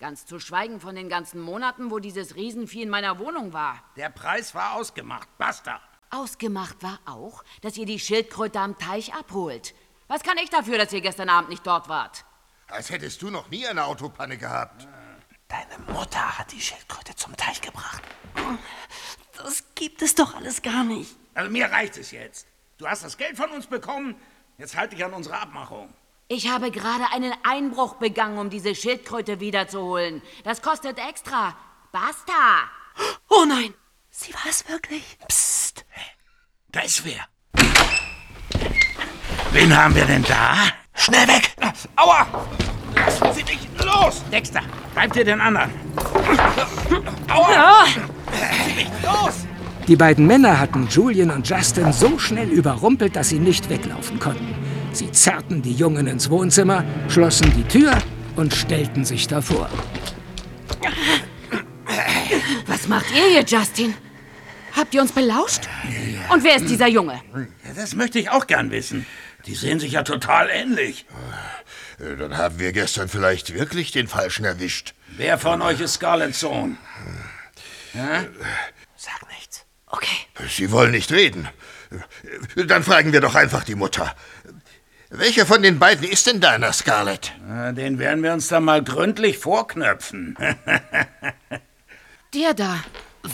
Ganz zu schweigen von den ganzen Monaten, wo dieses Riesenvieh in meiner Wohnung war. Der Preis war ausgemacht. Basta. Ausgemacht war auch, dass ihr die Schildkröte am Teich abholt. Was kann ich dafür, dass ihr gestern Abend nicht dort wart? Als hättest du noch nie eine Autopanne gehabt. Deine Mutter hat die Schildkröte zum Teich gebracht. Das gibt es doch alles gar nicht. Also mir reicht es jetzt. Du hast das Geld von uns bekommen. Jetzt halte dich an unsere Abmachung. Ich habe gerade einen Einbruch begangen, um diese Schildkröte wiederzuholen. Das kostet extra. Basta! Oh nein! Sie war es wirklich. Psst. Da ist wer. Wen haben wir denn da? Schnell weg! Aua! Lassen Sie mich los! Dexter, greif dir den anderen. Aua! Ja. Lassen Sie mich los! Die beiden Männer hatten Julian und Justin so schnell überrumpelt, dass sie nicht weglaufen konnten. Sie zerrten die Jungen ins Wohnzimmer, schlossen die Tür und stellten sich davor. Was macht ihr hier, Justin? Habt ihr uns belauscht? Und wer ist dieser Junge? Das möchte ich auch gern wissen. Die sehen sich ja total ähnlich. Äh, Dann haben wir gestern vielleicht wirklich den Falschen erwischt. Wer von euch ist Scarletts Sohn? Ja? Okay. Sie wollen nicht reden. Dann fragen wir doch einfach die Mutter. Welcher von den beiden ist denn deiner, Scarlett? Den werden wir uns dann mal gründlich vorknöpfen. Der da.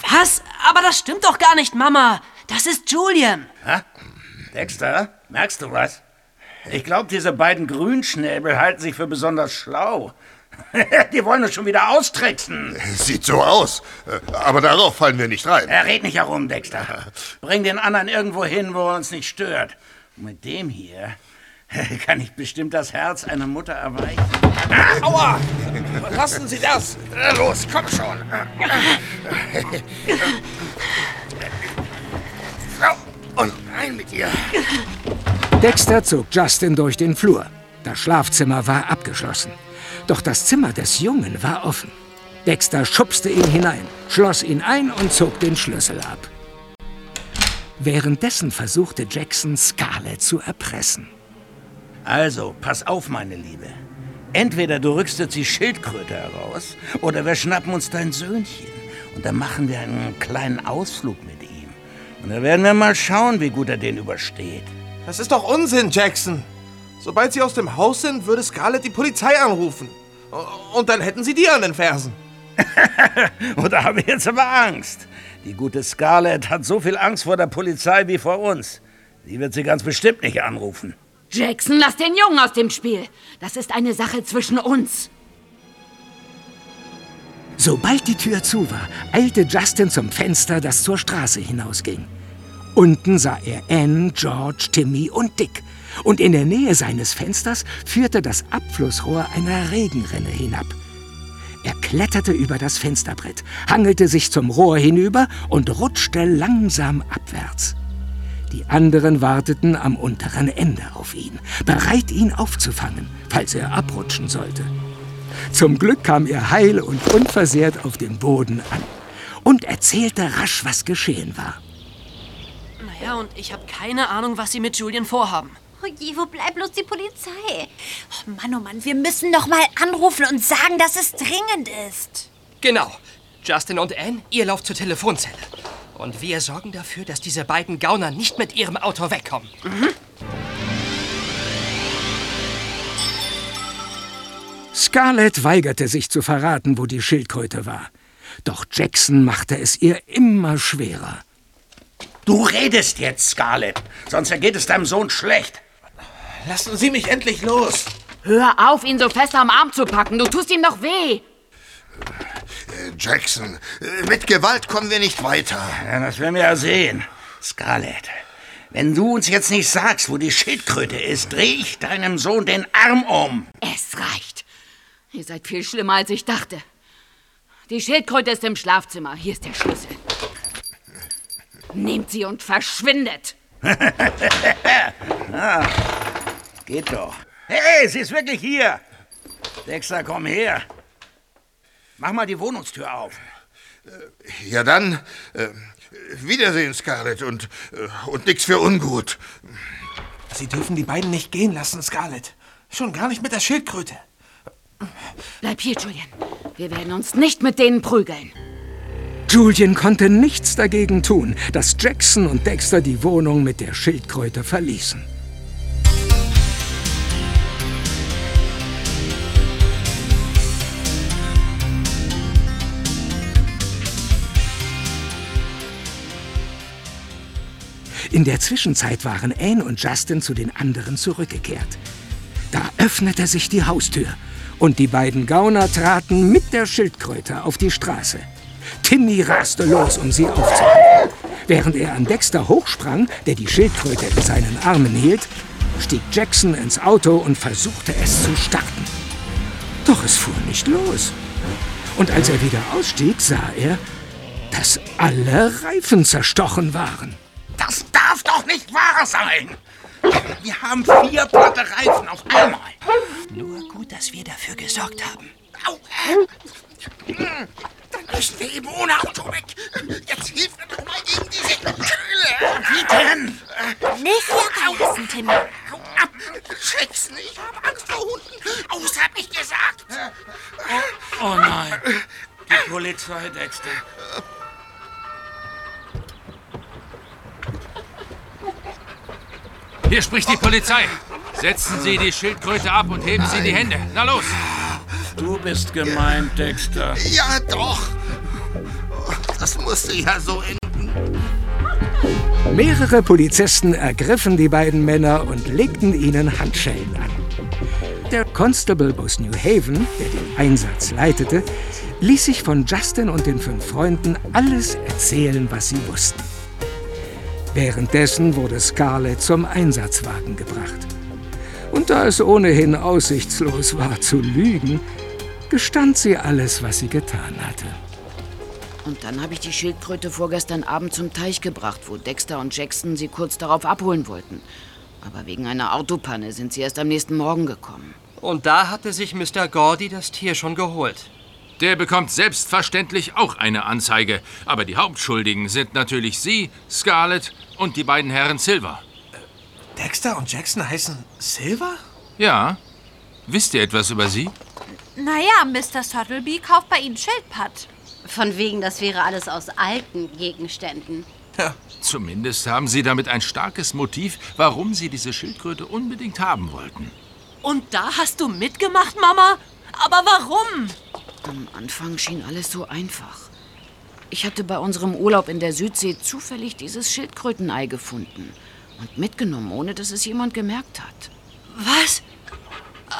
Was? Aber das stimmt doch gar nicht, Mama. Das ist Julian. Ha? Dexter, merkst du was? Ich glaube, diese beiden Grünschnäbel halten sich für besonders schlau. Die wollen uns schon wieder austricksen. Sieht so aus. Aber darauf fallen wir nicht rein. Er red nicht herum, Dexter. Bring den anderen irgendwo hin, wo er uns nicht stört. Und mit dem hier kann ich bestimmt das Herz einer Mutter erweichen. Aua! Lassen Sie das! Äh, Los, komm schon. So, und rein mit dir. Dexter zog Justin durch den Flur. Das Schlafzimmer war abgeschlossen. Doch das Zimmer des Jungen war offen. Dexter schubste ihn hinein, schloss ihn ein und zog den Schlüssel ab. Währenddessen versuchte Jackson, Scarlett zu erpressen. Also, pass auf, meine Liebe. Entweder du rückst jetzt die Schildkröte heraus, oder wir schnappen uns dein Söhnchen. Und dann machen wir einen kleinen Ausflug mit ihm. Und dann werden wir mal schauen, wie gut er den übersteht. Das ist doch Unsinn, Jackson. Sobald Sie aus dem Haus sind, würde Scarlett die Polizei anrufen. Und dann hätten Sie die an den Fersen. Und da habe ich jetzt aber Angst. Die gute Scarlett hat so viel Angst vor der Polizei wie vor uns. Die wird sie ganz bestimmt nicht anrufen. Jackson, lass den Jungen aus dem Spiel. Das ist eine Sache zwischen uns. Sobald die Tür zu war, eilte Justin zum Fenster, das zur Straße hinausging. Unten sah er Anne, George, Timmy und Dick. Und in der Nähe seines Fensters führte das Abflussrohr einer Regenrinne hinab. Er kletterte über das Fensterbrett, hangelte sich zum Rohr hinüber und rutschte langsam abwärts. Die anderen warteten am unteren Ende auf ihn, bereit, ihn aufzufangen, falls er abrutschen sollte. Zum Glück kam er heil und unversehrt auf dem Boden an und erzählte rasch, was geschehen war. Naja, und ich habe keine Ahnung, was Sie mit Julian vorhaben. Oh je, wo bleibt bloß die Polizei? Oh Mann, oh Mann, wir müssen noch mal anrufen und sagen, dass es dringend ist. Genau. Justin und Anne, ihr lauft zur Telefonzelle. Und wir sorgen dafür, dass diese beiden Gauner nicht mit ihrem Auto wegkommen. Mhm. Scarlett weigerte sich zu verraten, wo die Schildkröte war. Doch Jackson machte es ihr immer schwerer. Du redest jetzt, Scarlett, sonst ergeht es deinem Sohn schlecht. Lassen Sie mich endlich los. Hör auf, ihn so fest am Arm zu packen. Du tust ihm doch weh. Jackson, mit Gewalt kommen wir nicht weiter. Ja, das werden wir ja sehen. Scarlett, wenn du uns jetzt nicht sagst, wo die Schildkröte ist, dreh ich deinem Sohn den Arm um. Es reicht. Ihr seid viel schlimmer, als ich dachte. Die Schildkröte ist im Schlafzimmer. Hier ist der Schlüssel. Nehmt sie und verschwindet. ah, geht doch. Hey, sie ist wirklich hier. Dexter, komm her. Mach mal die Wohnungstür auf. Ja dann, äh, Wiedersehen, Scarlett, und, äh, und nix für ungut. Sie dürfen die beiden nicht gehen lassen, Scarlett. Schon gar nicht mit der Schildkröte. Bleib hier, Julian. Wir werden uns nicht mit denen prügeln. Julian konnte nichts dagegen tun, dass Jackson und Dexter die Wohnung mit der Schildkröte verließen. In der Zwischenzeit waren Anne und Justin zu den anderen zurückgekehrt. Da öffnete sich die Haustür und die beiden Gauner traten mit der Schildkröte auf die Straße. Timmy raste los, um sie aufzuhalten. Während er an Dexter hochsprang, der die Schildkröte in seinen Armen hielt, stieg Jackson ins Auto und versuchte es zu starten. Doch es fuhr nicht los. Und als er wieder ausstieg, sah er, dass alle Reifen zerstochen waren. Das darf doch nicht wahr sein! Wir haben vier platte Reifen auf einmal. Nur gut, dass wir dafür gesorgt haben. Au! Dann müssen wir eben ohne Auto weg. Jetzt hilf mir doch mal gegen diese Kühle. Wie denn? Nicht locker lassen, Timmy. Hau ab. Jackson, ich habe Angst vor Hunden. Aus, hab ich gesagt. Oh, oh nein. Die Polizei, Dexter. Hier spricht die Polizei. Setzen Sie die Schildkröte ab und heben Sie die Hände. Na los! Du bist gemein, Dexter. Ja, doch. Das musste ja so enden. Mehrere Polizisten ergriffen die beiden Männer und legten ihnen Handschellen an. Der Constable aus New Haven, der den Einsatz leitete, ließ sich von Justin und den fünf Freunden alles erzählen, was sie wussten. Währenddessen wurde Scarlett zum Einsatzwagen gebracht. Und da es ohnehin aussichtslos war zu lügen, gestand sie alles, was sie getan hatte. Und dann habe ich die Schildkröte vorgestern Abend zum Teich gebracht, wo Dexter und Jackson sie kurz darauf abholen wollten. Aber wegen einer Autopanne sind sie erst am nächsten Morgen gekommen. Und da hatte sich Mr. Gordy das Tier schon geholt. Der bekommt selbstverständlich auch eine Anzeige. Aber die Hauptschuldigen sind natürlich Sie, Scarlett und die beiden Herren Silver. Dexter und Jackson heißen Silver? Ja. Wisst ihr etwas über sie? Naja, Mr. Suttleby kauft bei Ihnen Schildpatt. Von wegen, das wäre alles aus alten Gegenständen. Ja. Zumindest haben Sie damit ein starkes Motiv, warum Sie diese Schildkröte unbedingt haben wollten. Und da hast du mitgemacht, Mama? Aber warum? Am Anfang schien alles so einfach. Ich hatte bei unserem Urlaub in der Südsee zufällig dieses Schildkrötenei gefunden und mitgenommen, ohne dass es jemand gemerkt hat. Was?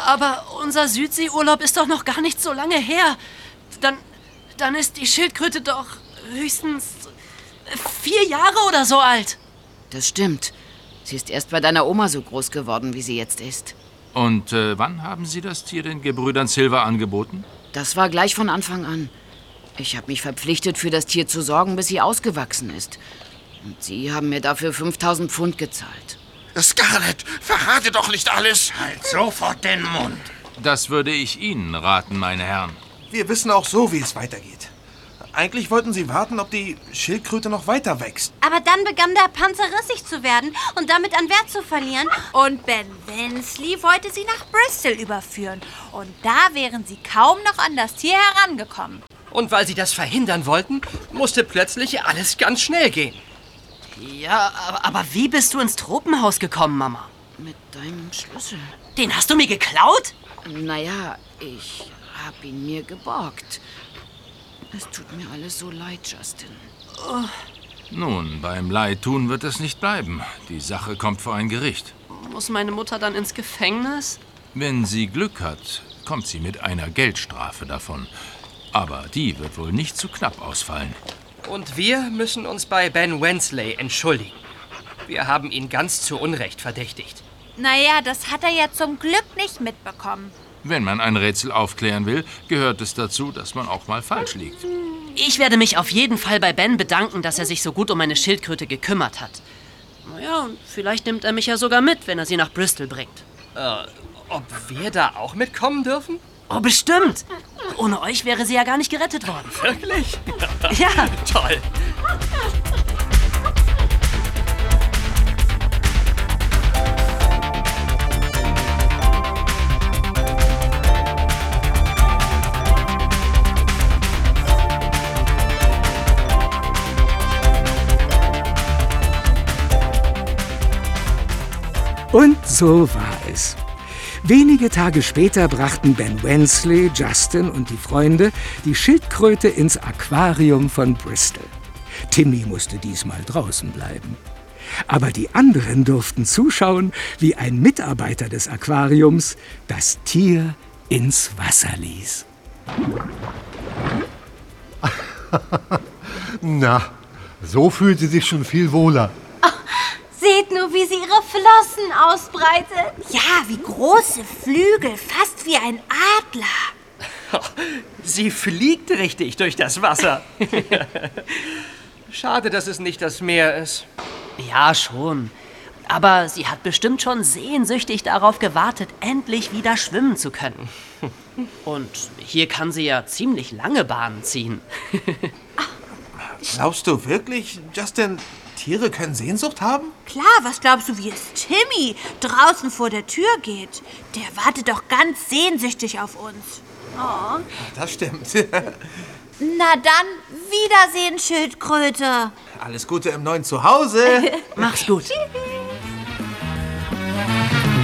Aber unser Südseeurlaub ist doch noch gar nicht so lange her. Dann, Dann ist die Schildkröte doch höchstens vier Jahre oder so alt. Das stimmt. Sie ist erst bei deiner Oma so groß geworden, wie sie jetzt ist. Und äh, wann haben Sie das Tier den Gebrüdern Silver angeboten? Das war gleich von Anfang an. Ich habe mich verpflichtet, für das Tier zu sorgen, bis sie ausgewachsen ist. Und Sie haben mir dafür 5000 Pfund gezahlt. Scarlett, verrate doch nicht alles. Halt sofort den Mund. Das würde ich Ihnen raten, meine Herren. Wir wissen auch so, wie es weitergeht. Eigentlich wollten sie warten, ob die Schildkröte noch weiter wächst. Aber dann begann der Panzer rissig zu werden und damit an Wert zu verlieren. Und Ben Wensley wollte sie nach Bristol überführen. Und da wären sie kaum noch an das Tier herangekommen. Und weil sie das verhindern wollten, musste plötzlich alles ganz schnell gehen. Ja, aber, aber wie bist du ins Tropenhaus gekommen, Mama? Mit deinem Schlüssel. Den hast du mir geklaut? Naja, ich hab ihn mir geborgt. Es tut mir alles so leid, Justin. Oh, Nun, beim Leidtun wird es nicht bleiben. Die Sache kommt vor ein Gericht. muss meine Mutter dann ins Gefängnis? Wenn sie Glück hat, kommt sie mit einer Geldstrafe davon. Aber die wird wohl nicht zu knapp ausfallen. Und wir müssen uns bei Ben Wensley entschuldigen. Wir haben ihn ganz zu Unrecht verdächtigt. Naja, das hat er ja zum Glück nicht mitbekommen. Wenn man ein Rätsel aufklären will, gehört es dazu, dass man auch mal falsch liegt. Ich werde mich auf jeden Fall bei Ben bedanken, dass er sich so gut um meine Schildkröte gekümmert hat. Naja, und vielleicht nimmt er mich ja sogar mit, wenn er sie nach Bristol bringt. Äh, ob wir da auch mitkommen dürfen? Oh, bestimmt. Ohne euch wäre sie ja gar nicht gerettet worden. Wirklich? Ja. Toll. Und so war es. Wenige Tage später brachten Ben Wensley, Justin und die Freunde die Schildkröte ins Aquarium von Bristol. Timmy musste diesmal draußen bleiben. Aber die anderen durften zuschauen, wie ein Mitarbeiter des Aquariums das Tier ins Wasser ließ. Na, so fühlt sie sich schon viel wohler. Seht nur, wie sie ihre Flossen ausbreitet. Ja, wie große Flügel, fast wie ein Adler. Sie fliegt richtig durch das Wasser. Schade, dass es nicht das Meer ist. Ja, schon. Aber sie hat bestimmt schon sehnsüchtig darauf gewartet, endlich wieder schwimmen zu können. Und hier kann sie ja ziemlich lange Bahnen ziehen. Glaubst du wirklich, Justin, Tiere können Sehnsucht haben? Klar, was glaubst du, wie es Timmy draußen vor der Tür geht? Der wartet doch ganz sehnsüchtig auf uns. Oh. Das stimmt. Na dann, Wiedersehen, Schildkröte. Alles Gute im neuen Zuhause. Mach's gut.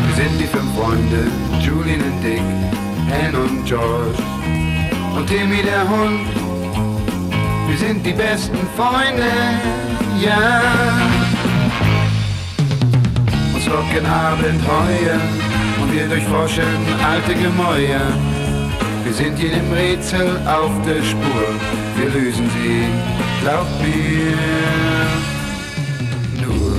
Wir sind die fünf Freunde, Julian und Dick, Anne und George und Timmy der Hund. Wir sind die besten Freunde, ja. Uns locken Abenteuer und wir durchforschen alte Gemäuer. Wir sind jedem Rätsel auf der Spur, wir lösen sie, glaub mir. Nur.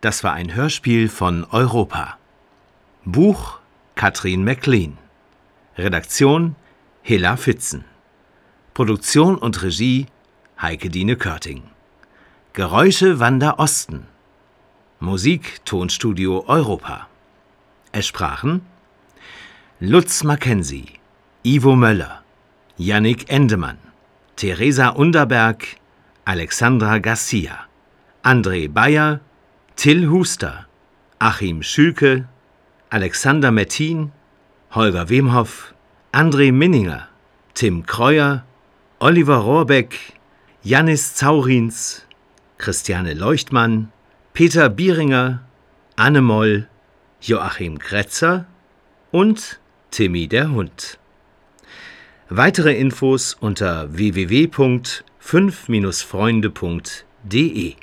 Das war ein Hörspiel von Europa. Buch Katrin McLean. Redaktion Hilla Fitzen. Produktion und Regie Heike Dine Körting. Geräusche Wanda Osten. Musik Tonstudio Europa. Es sprachen Lutz Mackenzie, Ivo Möller, Yannick Endemann, Theresa Underberg, Alexandra Garcia, André Bayer, Till Huster, Achim Schülke, Alexander Mettin, Holger Wemhoff, André Minninger, Tim Kreuer, Oliver Rohrbeck, Jannis Zaurins, Christiane Leuchtmann, Peter Bieringer, Anne Moll, Joachim Kretzer und Timmy der Hund. Weitere Infos unter www.5-freunde.de